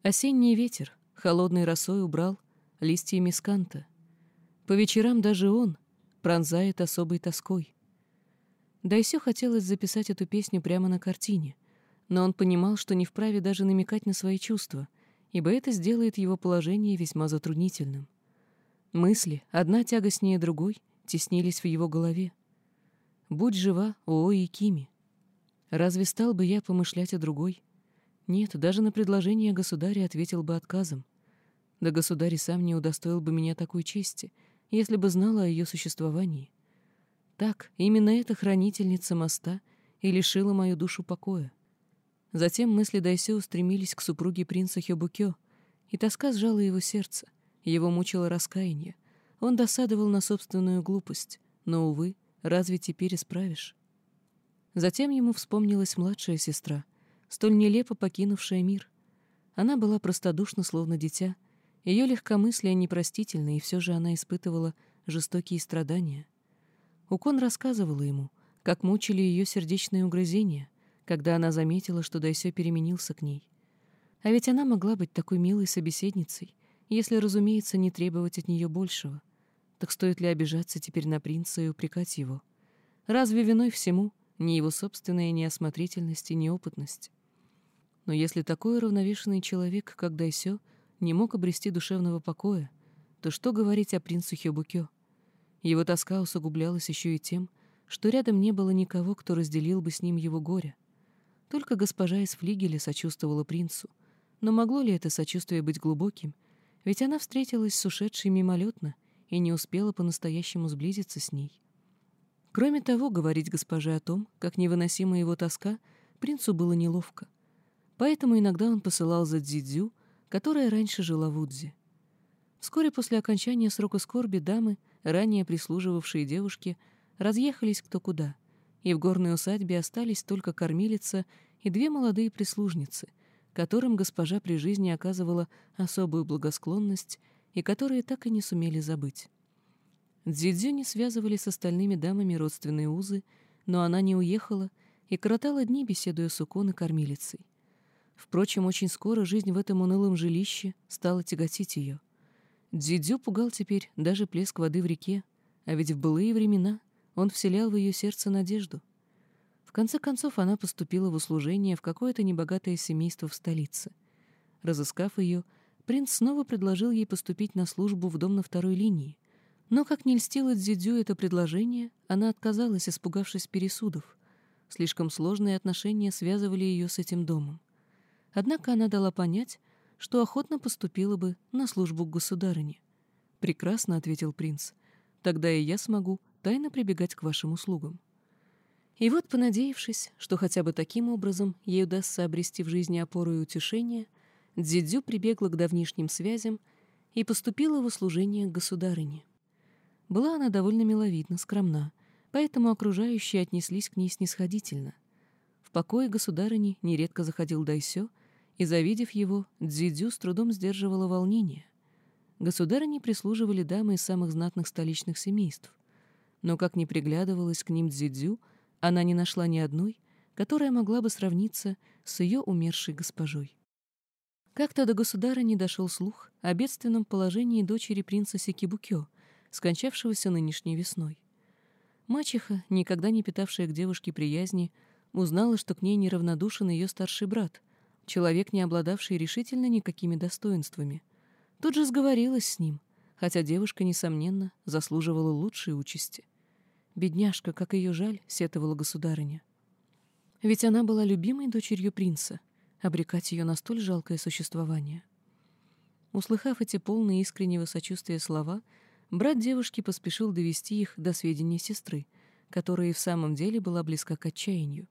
Осенний ветер, холодной росой убрал листья мисканта. По вечерам даже он пронзает особой тоской. Дайсё хотелось записать эту песню прямо на картине, но он понимал, что не вправе даже намекать на свои чувства, ибо это сделает его положение весьма затруднительным. Мысли, одна тягостнее другой, теснились в его голове. «Будь жива, Оои Кими!» Разве стал бы я помышлять о другой? Нет, даже на предложение государя ответил бы отказом. Да государь сам не удостоил бы меня такой чести, если бы знала о ее существовании. Так, именно эта хранительница моста и лишила мою душу покоя. Затем мысли Дайсё устремились к супруге принца Хёбукё, и тоска сжала его сердце, его мучило раскаяние. Он досадовал на собственную глупость, но, увы, разве теперь исправишь? Затем ему вспомнилась младшая сестра, столь нелепо покинувшая мир. Она была простодушна, словно дитя, ее легкомыслие непростительно, и все же она испытывала жестокие страдания. Укон рассказывала ему, как мучили ее сердечные угрызения, когда она заметила, что Дайсё переменился к ней. А ведь она могла быть такой милой собеседницей, если, разумеется, не требовать от нее большего. Так стоит ли обижаться теперь на принца и упрекать его? Разве виной всему не его собственная неосмотрительность и неопытность? Но если такой уравновешенный человек, как Дайсё, не мог обрести душевного покоя, то что говорить о принце Хёбукё? Его тоска усугублялась еще и тем, что рядом не было никого, кто разделил бы с ним его горе. Только госпожа из флигеля сочувствовала принцу. Но могло ли это сочувствие быть глубоким? Ведь она встретилась с ушедшей мимолетно и не успела по-настоящему сблизиться с ней. Кроме того, говорить госпоже о том, как невыносима его тоска, принцу было неловко. Поэтому иногда он посылал за Дзидзю, которая раньше жила в Удзе. Вскоре после окончания срока скорби дамы, ранее прислуживавшие девушке, разъехались кто куда — и в горной усадьбе остались только кормилица и две молодые прислужницы, которым госпожа при жизни оказывала особую благосклонность и которые так и не сумели забыть. Дзидзю не связывали с остальными дамами родственные узы, но она не уехала и коротала дни, беседуя с Укон кормилицей. Впрочем, очень скоро жизнь в этом унылом жилище стала тяготить ее. Дзидзю пугал теперь даже плеск воды в реке, а ведь в былые времена он вселял в ее сердце надежду. В конце концов, она поступила в услужение в какое-то небогатое семейство в столице. Разыскав ее, принц снова предложил ей поступить на службу в дом на второй линии. Но, как не льстило Дзидзю это предложение, она отказалась, испугавшись пересудов. Слишком сложные отношения связывали ее с этим домом. Однако она дала понять, что охотно поступила бы на службу к государыне. «Прекрасно», — ответил принц. «Тогда и я смогу тайно прибегать к вашим услугам. И вот, понадеявшись, что хотя бы таким образом ей удастся обрести в жизни опору и утешение, Дзидзю прибегла к давнишним связям и поступила в услужение к государыне. Была она довольно миловидна, скромна, поэтому окружающие отнеслись к ней снисходительно. В покое государыни нередко заходил Дайсё, и, завидев его, Дзидзю с трудом сдерживала волнение. Государыне прислуживали дамы из самых знатных столичных семейств но как ни приглядывалась к ним Дзидзю, она не нашла ни одной, которая могла бы сравниться с ее умершей госпожой. Как-то до государа не дошел слух о бедственном положении дочери принца Сикибукё, скончавшегося нынешней весной. Мачеха, никогда не питавшая к девушке приязни, узнала, что к ней неравнодушен ее старший брат, человек, не обладавший решительно никакими достоинствами. Тут же сговорилась с ним, хотя девушка, несомненно, заслуживала лучшей участи. Бедняжка, как ее жаль, сетовала государыня. Ведь она была любимой дочерью принца, обрекать ее на столь жалкое существование. Услыхав эти полные искреннего сочувствия слова, брат девушки поспешил довести их до сведения сестры, которая и в самом деле была близка к отчаянию.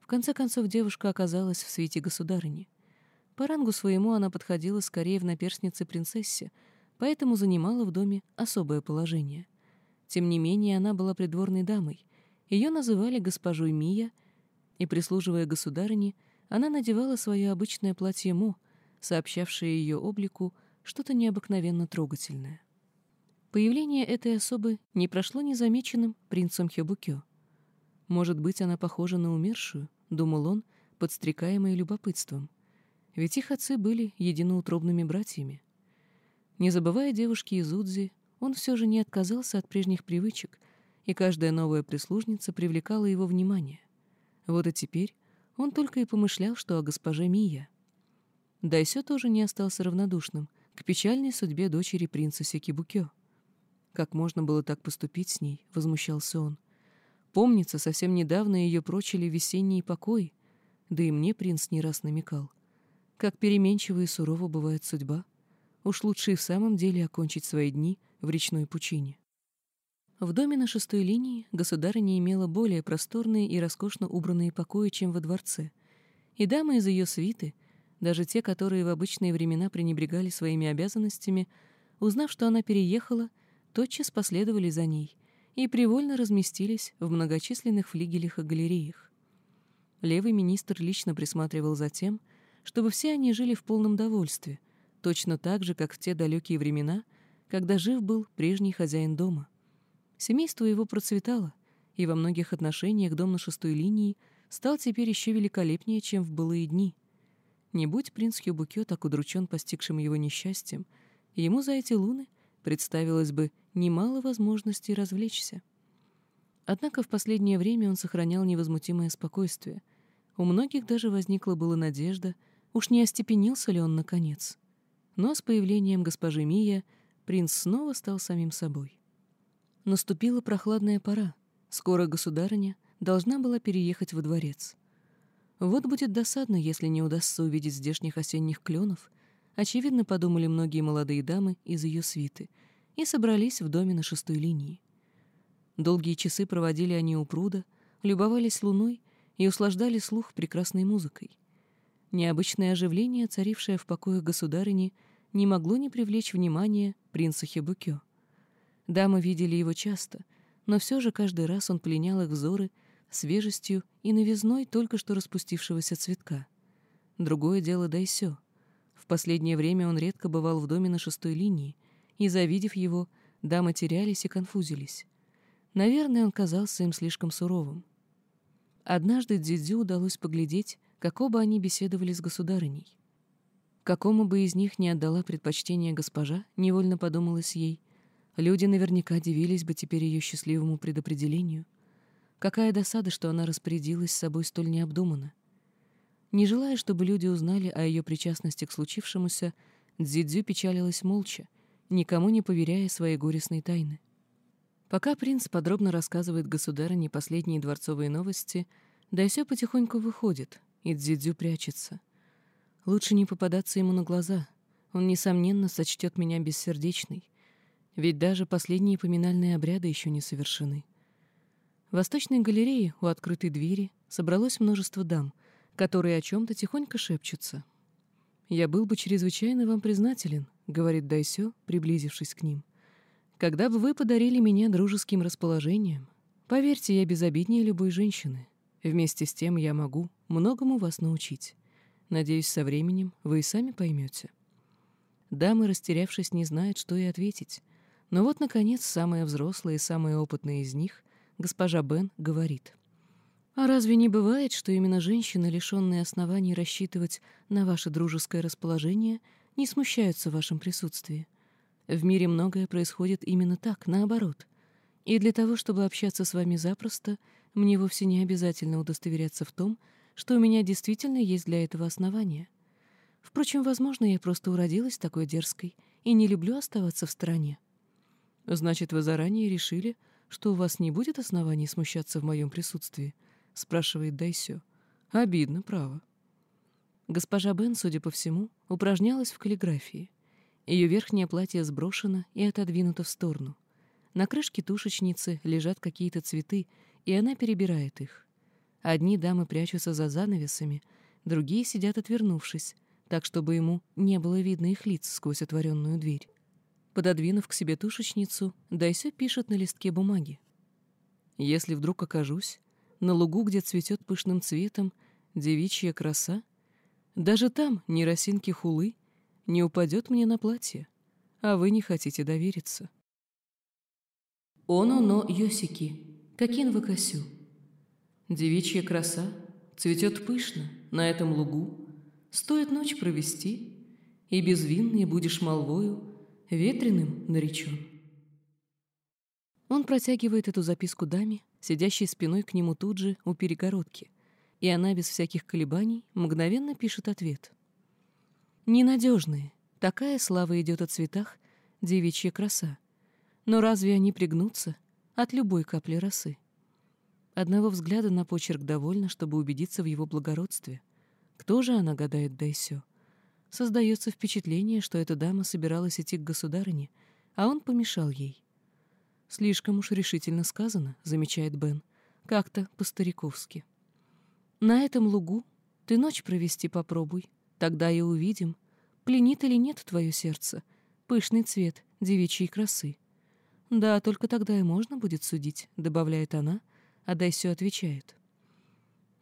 В конце концов, девушка оказалась в свете государыни. По рангу своему она подходила скорее в наперснице принцессе, поэтому занимала в доме особое положение. Тем не менее, она была придворной дамой. Ее называли госпожой Мия, и, прислуживая государине, она надевала свое обычное платье Мо, сообщавшее ее облику что-то необыкновенно трогательное. Появление этой особы не прошло незамеченным принцем Хёбукё. «Может быть, она похожа на умершую», — думал он, подстрекаемый любопытством. Ведь их отцы были единоутробными братьями. Не забывая девушки из Удзи, он все же не отказался от прежних привычек, и каждая новая прислужница привлекала его внимание. Вот и теперь он только и помышлял, что о госпоже Мия. Дайсё тоже не остался равнодушным к печальной судьбе дочери принца Секибукё. Как можно было так поступить с ней, возмущался он. Помнится, совсем недавно ее прочили весенний покой, да и мне принц не раз намекал. Как переменчива и сурова бывает судьба. Уж лучше и в самом деле окончить свои дни в речной пучине. В доме на шестой линии государыня имела более просторные и роскошно убранные покои, чем во дворце, и дамы из ее свиты, даже те, которые в обычные времена пренебрегали своими обязанностями, узнав, что она переехала, тотчас последовали за ней и привольно разместились в многочисленных флигелях и галереях. Левый министр лично присматривал за тем, чтобы все они жили в полном довольстве — точно так же, как в те далекие времена, когда жив был прежний хозяин дома. Семейство его процветало, и во многих отношениях дом на шестой линии стал теперь еще великолепнее, чем в былые дни. Не будь принц Хюбукё так удручен постигшим его несчастьем, ему за эти луны представилось бы немало возможностей развлечься. Однако в последнее время он сохранял невозмутимое спокойствие. У многих даже возникла была надежда, уж не остепенился ли он наконец. Но с появлением госпожи Мия принц снова стал самим собой. Наступила прохладная пора. Скоро государыня должна была переехать во дворец. Вот будет досадно, если не удастся увидеть здешних осенних кленов, очевидно, подумали многие молодые дамы из ее свиты, и собрались в доме на шестой линии. Долгие часы проводили они у пруда, любовались луной и услаждали слух прекрасной музыкой. Необычное оживление, царившее в покоях государыни, не могло не привлечь внимание принца Хебукё. Дамы видели его часто, но все же каждый раз он пленял их взоры свежестью и новизной только что распустившегося цветка. Другое дело Дайсё. В последнее время он редко бывал в доме на шестой линии, и, завидев его, дамы терялись и конфузились. Наверное, он казался им слишком суровым. Однажды Дзидзю удалось поглядеть, как оба они беседовали с государыней. Какому бы из них не отдала предпочтение госпожа, невольно подумалось ей, люди наверняка дивились бы теперь ее счастливому предопределению. Какая досада, что она распорядилась с собой столь необдуманно. Не желая, чтобы люди узнали о ее причастности к случившемуся, Дзидзю печалилась молча, никому не поверяя своей горестной тайны. Пока принц подробно рассказывает государыне последние дворцовые новости, Дайсё потихоньку выходит, и Дзидзю прячется. Лучше не попадаться ему на глаза. Он, несомненно, сочтет меня бессердечной. Ведь даже последние поминальные обряды еще не совершены. В восточной галерее у открытой двери собралось множество дам, которые о чем-то тихонько шепчутся. «Я был бы чрезвычайно вам признателен», — говорит Дайсё, приблизившись к ним когда бы вы подарили меня дружеским расположением. Поверьте, я безобиднее любой женщины. Вместе с тем я могу многому вас научить. Надеюсь, со временем вы и сами поймете. Дамы, растерявшись, не знают, что и ответить. Но вот, наконец, самая взрослая и самая опытная из них, госпожа Бен, говорит. «А разве не бывает, что именно женщины, лишенные оснований рассчитывать на ваше дружеское расположение, не смущаются в вашем присутствии? В мире многое происходит именно так, наоборот. И для того, чтобы общаться с вами запросто, мне вовсе не обязательно удостоверяться в том, что у меня действительно есть для этого основания. Впрочем, возможно, я просто уродилась такой дерзкой и не люблю оставаться в стороне. Значит, вы заранее решили, что у вас не будет оснований смущаться в моем присутствии? спрашивает Дайсё. Обидно, право. Госпожа Бен, судя по всему, упражнялась в каллиграфии — ее верхнее платье сброшено и отодвинуто в сторону. На крышке тушечницы лежат какие-то цветы, и она перебирает их. Одни дамы прячутся за занавесами, другие сидят отвернувшись, так, чтобы ему не было видно их лиц сквозь отворенную дверь. Пододвинув к себе тушечницу, Дайсё пишет на листке бумаги. «Если вдруг окажусь на лугу, где цветет пышным цветом девичья краса, даже там ни росинки хулы, не упадет мне на платье, а вы не хотите довериться. Оно но Йосики, какин вакасю. Девичья краса цветет пышно на этом лугу, стоит ночь провести, и безвинный будешь молвою ветреным наречен. Он протягивает эту записку даме, сидящей спиной к нему тут же у перегородки, и она без всяких колебаний мгновенно пишет ответ — Ненадежные. Такая слава идет о цветах, девичья краса. Но разве они пригнутся от любой капли росы? Одного взгляда на почерк довольно, чтобы убедиться в его благородстве. Кто же она, гадает Дайсё? Создается впечатление, что эта дама собиралась идти к государыне, а он помешал ей. Слишком уж решительно сказано, замечает Бен, как-то по-стариковски. На этом лугу ты ночь провести попробуй, Тогда и увидим, пленит или нет твое сердце, пышный цвет девичьей красы. Да, только тогда и можно будет судить, добавляет она, а Дайсё отвечает.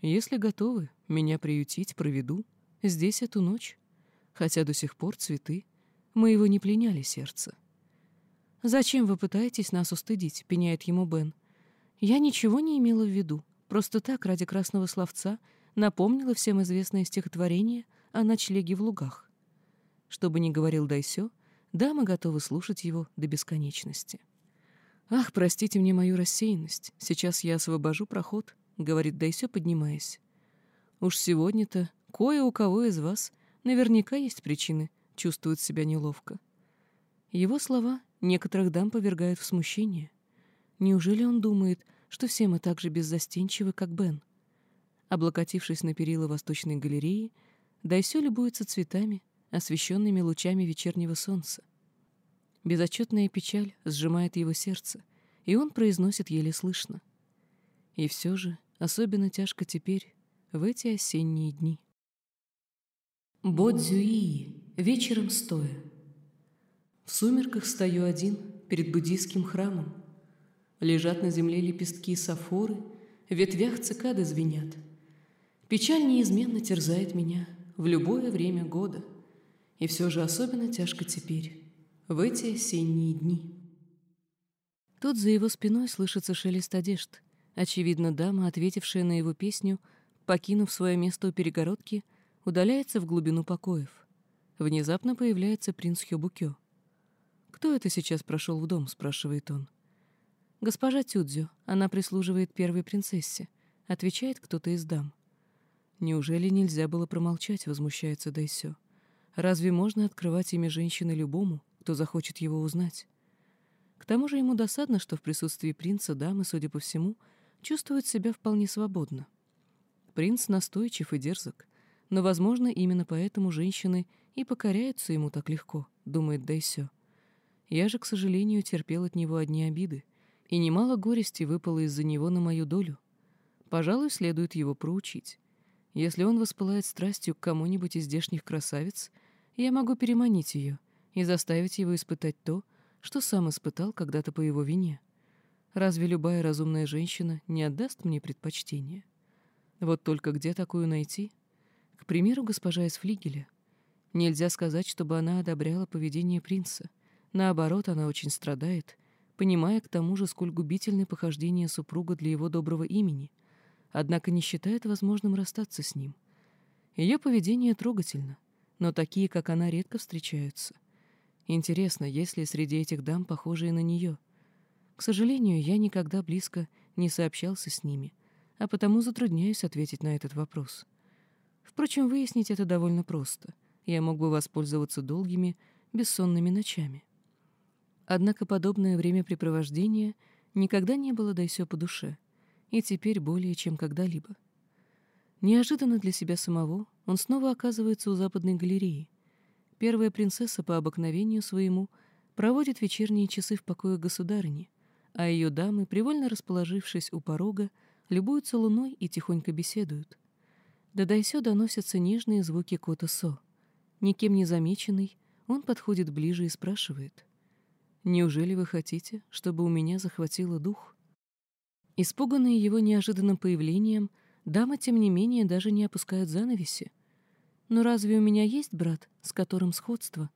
Если готовы, меня приютить проведу здесь эту ночь, хотя до сих пор цветы моего не пленяли сердце. «Зачем вы пытаетесь нас устыдить?» — пеняет ему Бен. «Я ничего не имела в виду. Просто так, ради красного словца, напомнила всем известное стихотворение — о ночлеге в лугах. Что бы ни говорил Дайсё, дамы готовы слушать его до бесконечности. «Ах, простите мне мою рассеянность, сейчас я освобожу проход», — говорит Дайсё, поднимаясь. «Уж сегодня-то кое у кого из вас наверняка есть причины чувствовать себя неловко. Его слова некоторых дам повергают в смущение. Неужели он думает, что все мы так же беззастенчивы, как Бен? Облокотившись на перила восточной галереи, Дайсё любуется цветами, освещенными лучами вечернего солнца. Безотчетная печаль сжимает его сердце, и он произносит еле слышно. И все же особенно тяжко теперь, в эти осенние дни. Бодзюи, вечером стоя. В сумерках стою один перед буддийским храмом. Лежат на земле лепестки сафоры, в ветвях цикады звенят. Печаль неизменно терзает меня в любое время года. И все же особенно тяжко теперь, в эти осенние дни. Тут за его спиной слышится шелест одежд. Очевидно, дама, ответившая на его песню, покинув свое место у перегородки, удаляется в глубину покоев. Внезапно появляется принц Хёбукё. «Кто это сейчас прошел в дом?» — спрашивает он. «Госпожа Тюдзю, она прислуживает первой принцессе», — отвечает кто-то из дам. «Неужели нельзя было промолчать?» — возмущается Дайсё. «Разве можно открывать имя женщины любому, кто захочет его узнать. К тому же ему досадно, что в присутствии принца дамы, судя по всему, чувствуют себя вполне свободно. Принц настойчив и дерзок, но, возможно, именно поэтому женщины и покоряются ему так легко, думает Дайсё. Я же, к сожалению, терпел от него одни обиды, и немало горести выпало из-за него на мою долю. Пожалуй, следует его проучить. Если он воспылает страстью к кому-нибудь из здешних красавиц, я могу переманить ее — и заставить его испытать то, что сам испытал когда-то по его вине. Разве любая разумная женщина не отдаст мне предпочтение? Вот только где такую найти? К примеру, госпожа из Флигеля. Нельзя сказать, чтобы она одобряла поведение принца. Наоборот, она очень страдает, понимая к тому же, сколь губительны похождения супруга для его доброго имени, однако не считает возможным расстаться с ним. Ее поведение трогательно, но такие, как она, редко встречаются — Интересно, есть ли среди этих дам похожие на нее? К сожалению, я никогда близко не сообщался с ними, а потому затрудняюсь ответить на этот вопрос. Впрочем, выяснить это довольно просто. Я мог бы воспользоваться долгими, бессонными ночами. Однако подобное времяпрепровождение никогда не было Дайсё по душе, и теперь более чем когда-либо. Неожиданно для себя самого он снова оказывается у западной галереи — Первая принцесса по обыкновению своему проводит вечерние часы в покое государыни, а ее дамы, привольно расположившись у порога, любуются луной и тихонько беседуют. До Дайсё доносятся нежные звуки кота-со. Никем не замеченный, он подходит ближе и спрашивает. «Неужели вы хотите, чтобы у меня захватило дух?» Испуганные его неожиданным появлением, дамы, тем не менее, даже не опускают занавеси, «Но разве у меня есть брат, с которым сходство?»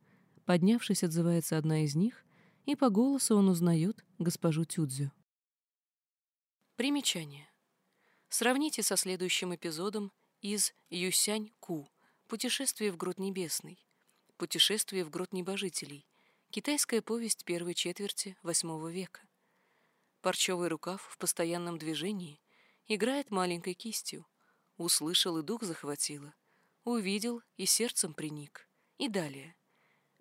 Поднявшись, отзывается одна из них, и по голосу он узнает госпожу Тюдзю. Примечание. Сравните со следующим эпизодом из Юсянь-Ку «Путешествие в грот небесный», «Путешествие в грот небожителей», китайская повесть первой четверти VIII века. Парчевый рукав в постоянном движении играет маленькой кистью. Услышал и дух захватило — увидел и сердцем приник. И далее.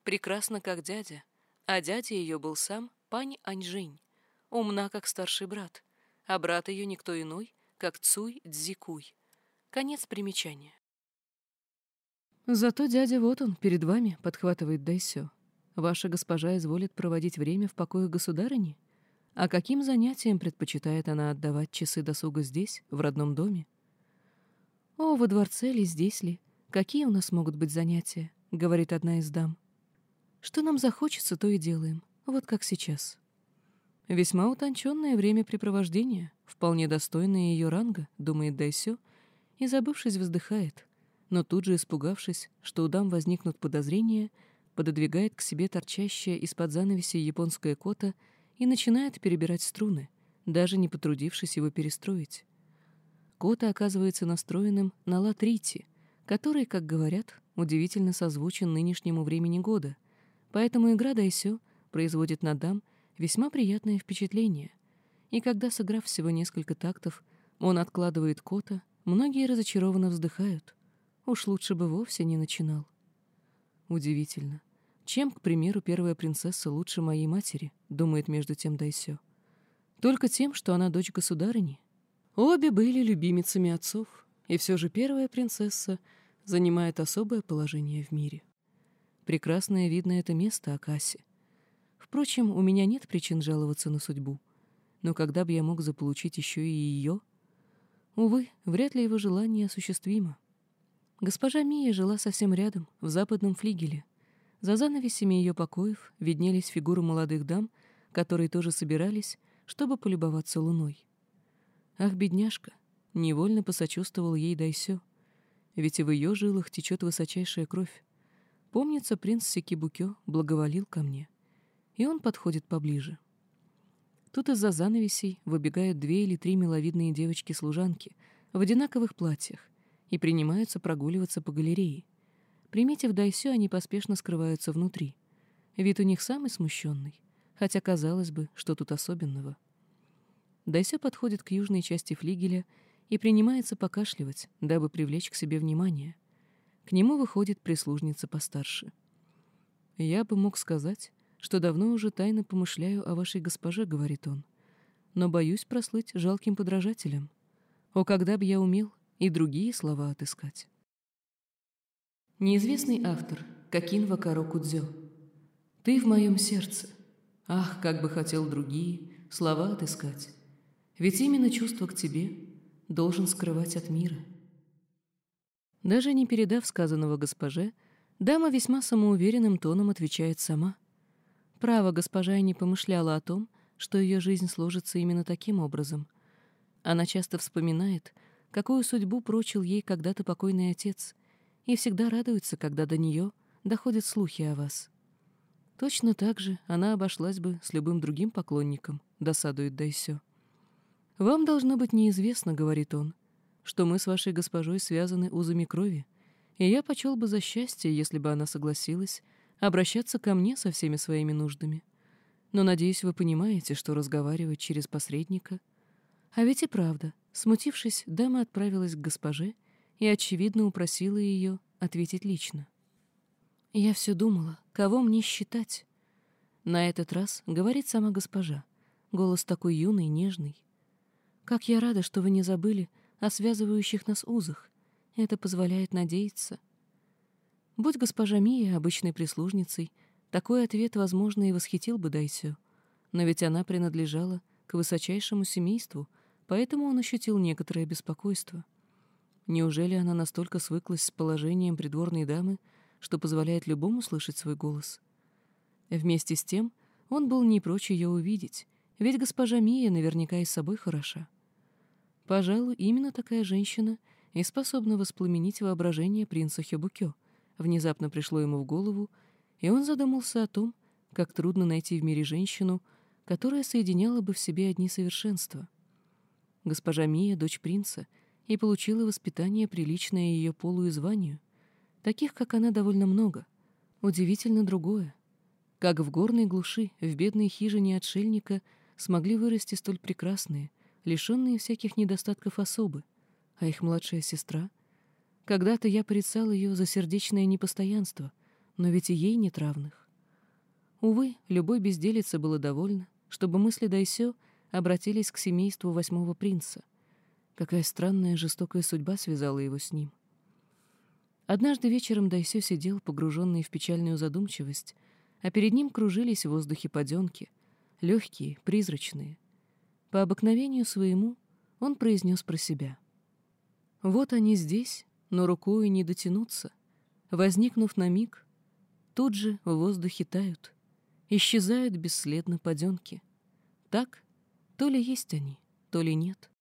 Прекрасно, как дядя, а дядя ее был сам пань Аньжень, умна, как старший брат, а брат ее никто иной, как Цуй Цзикуй. Конец примечания. «Зато дядя вот он, перед вами», — подхватывает Дайсё. «Ваша госпожа изволит проводить время в покое государыни? А каким занятием предпочитает она отдавать часы досуга здесь, в родном доме?» «О, во дворце ли, здесь ли? «Какие у нас могут быть занятия?» — говорит одна из дам. «Что нам захочется, то и делаем. Вот как сейчас». «Весьма утонченное времяпрепровождение, вполне достойное ее ранга», — думает Дайсё, и, забывшись, вздыхает, но тут же, испугавшись, что у дам возникнут подозрения, пододвигает к себе торчащее из-под занавеси японское кота и начинает перебирать струны, даже не потрудившись его перестроить. Кота оказывается настроенным на латрити, который, как говорят, удивительно созвучен нынешнему времени года, поэтому игра Дайсё производит на дам весьма приятное впечатление. И когда, сыграв всего несколько тактов, он откладывает кота, многие разочарованно вздыхают. Уж лучше бы вовсе не начинал. Удивительно. Чем, к примеру, первая принцесса лучше моей матери, думает между тем Дайсё. Только тем, что она дочь государыни. Обе были любимицами отцов, и все же первая принцесса занимает особое положение в мире. Прекрасное видно это место Акаси. Впрочем, у меня нет причин жаловаться на судьбу. Но когда бы я мог заполучить еще и ее? Увы, вряд ли его желание осуществимо. Госпожа Мия жила совсем рядом, в западном флигеле. За занавесями ее покоев виднелись фигуры молодых дам, которые тоже собирались, чтобы полюбоваться луной. Ах, бедняжка, невольно посочувствовал ей Дайсё, ведь и в ее жилах течет высочайшая кровь. Помнится, принц Секибукё благоволил ко мне, и он подходит поближе. Тут из-за занавесей выбегают две или три миловидные девочки-служанки в одинаковых платьях, и принимаются прогуливаться по галерее. Приметив Дайсё, они поспешно скрываются внутри. Вид у них самый смущенный, хотя казалось бы, что тут особенного. Дайсё подходит к южной части флигеля и принимается покашливать, дабы привлечь к себе внимание. К нему выходит прислужница постарше. «Я бы мог сказать, что давно уже тайно помышляю о вашей госпоже», — говорит он, «но боюсь прослыть жалким подражателем. О, когда бы я умел и другие слова отыскать. Неизвестный автор Какин Вакаро Кудзё. Ты в моем сердце. Ах, как бы хотел другие слова отыскать. Ведь именно чувство к тебе должен скрывать от мира. Даже не передав сказанного госпоже, дама весьма самоуверенным тоном отвечает сама. Право, госпожа и не помышляла о том, что ее жизнь сложится именно таким образом. Она часто вспоминает, какую судьбу прочил ей когда-то покойный отец, и всегда радуется, когда до нее доходят слухи о вас. Точно так же она обошлась бы с любым другим поклонником, досадует Дайсё. «Вам должно быть неизвестно, — говорит он, — что мы с вашей госпожой связаны узами крови, и я почел бы за счастье, если бы она согласилась обращаться ко мне со всеми своими нуждами. Но, надеюсь, вы понимаете, что разговаривать через посредника... А ведь и правда, Смутившись, дама отправилась к госпоже и, очевидно, упросила ее ответить лично. «Я все думала, кого мне считать?» На этот раз говорит сама госпожа, голос такой юный, нежный. «Как я рада, что вы не забыли о связывающих нас узах. Это позволяет надеяться». Будь госпожа Мия обычной прислужницей, такой ответ, возможно, и восхитил бы Дайсё, но ведь она принадлежала к высочайшему семейству — поэтому он ощутил некоторое беспокойство. Неужели она настолько свыклась с положением придворной дамы, что позволяет любому слышать свой голос? Вместе с тем он был не прочь ее увидеть, ведь госпожа Мия наверняка и собой хороша. Пожалуй, именно такая женщина и способна воспламенить воображение принца Хёбукё. Внезапно пришло ему в голову, и он задумался о том, как трудно найти в мире женщину, которая соединяла бы в себе одни совершенства. Госпожа Мия — дочь принца, и получила воспитание, приличное ее полу и званию. Таких, как она, довольно много. Удивительно другое. Как в горной глуши, в бедной хижине отшельника смогли вырасти столь прекрасные, лишенные всяких недостатков особы, а их младшая сестра? Когда-то я порицал ее за сердечное непостоянство, но ведь и ей нет равных. Увы, любой безделице было довольно, чтобы мысли Дайсё — обратились к семейству восьмого принца. Какая странная жестокая судьба связала его с ним. Однажды вечером Дайсё сидел, погруженный в печальную задумчивость, а перед ним кружились в воздухе подёнки, легкие, призрачные. По обыкновению своему он произнес про себя. «Вот они здесь, но рукою не дотянуться. Возникнув на миг, тут же в воздухе тают, исчезают бесследно подёнки. Так то ли есть они, то ли нет.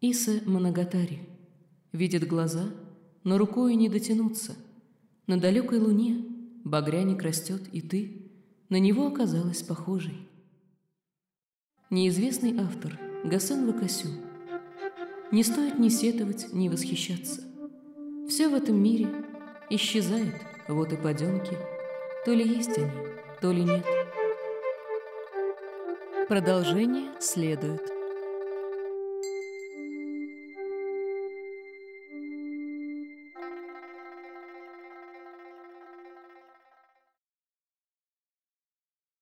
Иса Манагатари. Видит глаза, но рукой не дотянуться. На далекой луне багряник растет, и ты на него оказалась похожей. Неизвестный автор Гасан Вакасю. Не стоит ни сетовать, ни восхищаться. Все в этом мире исчезает, вот и подемки. То ли есть они, то ли нет. Продолжение следует.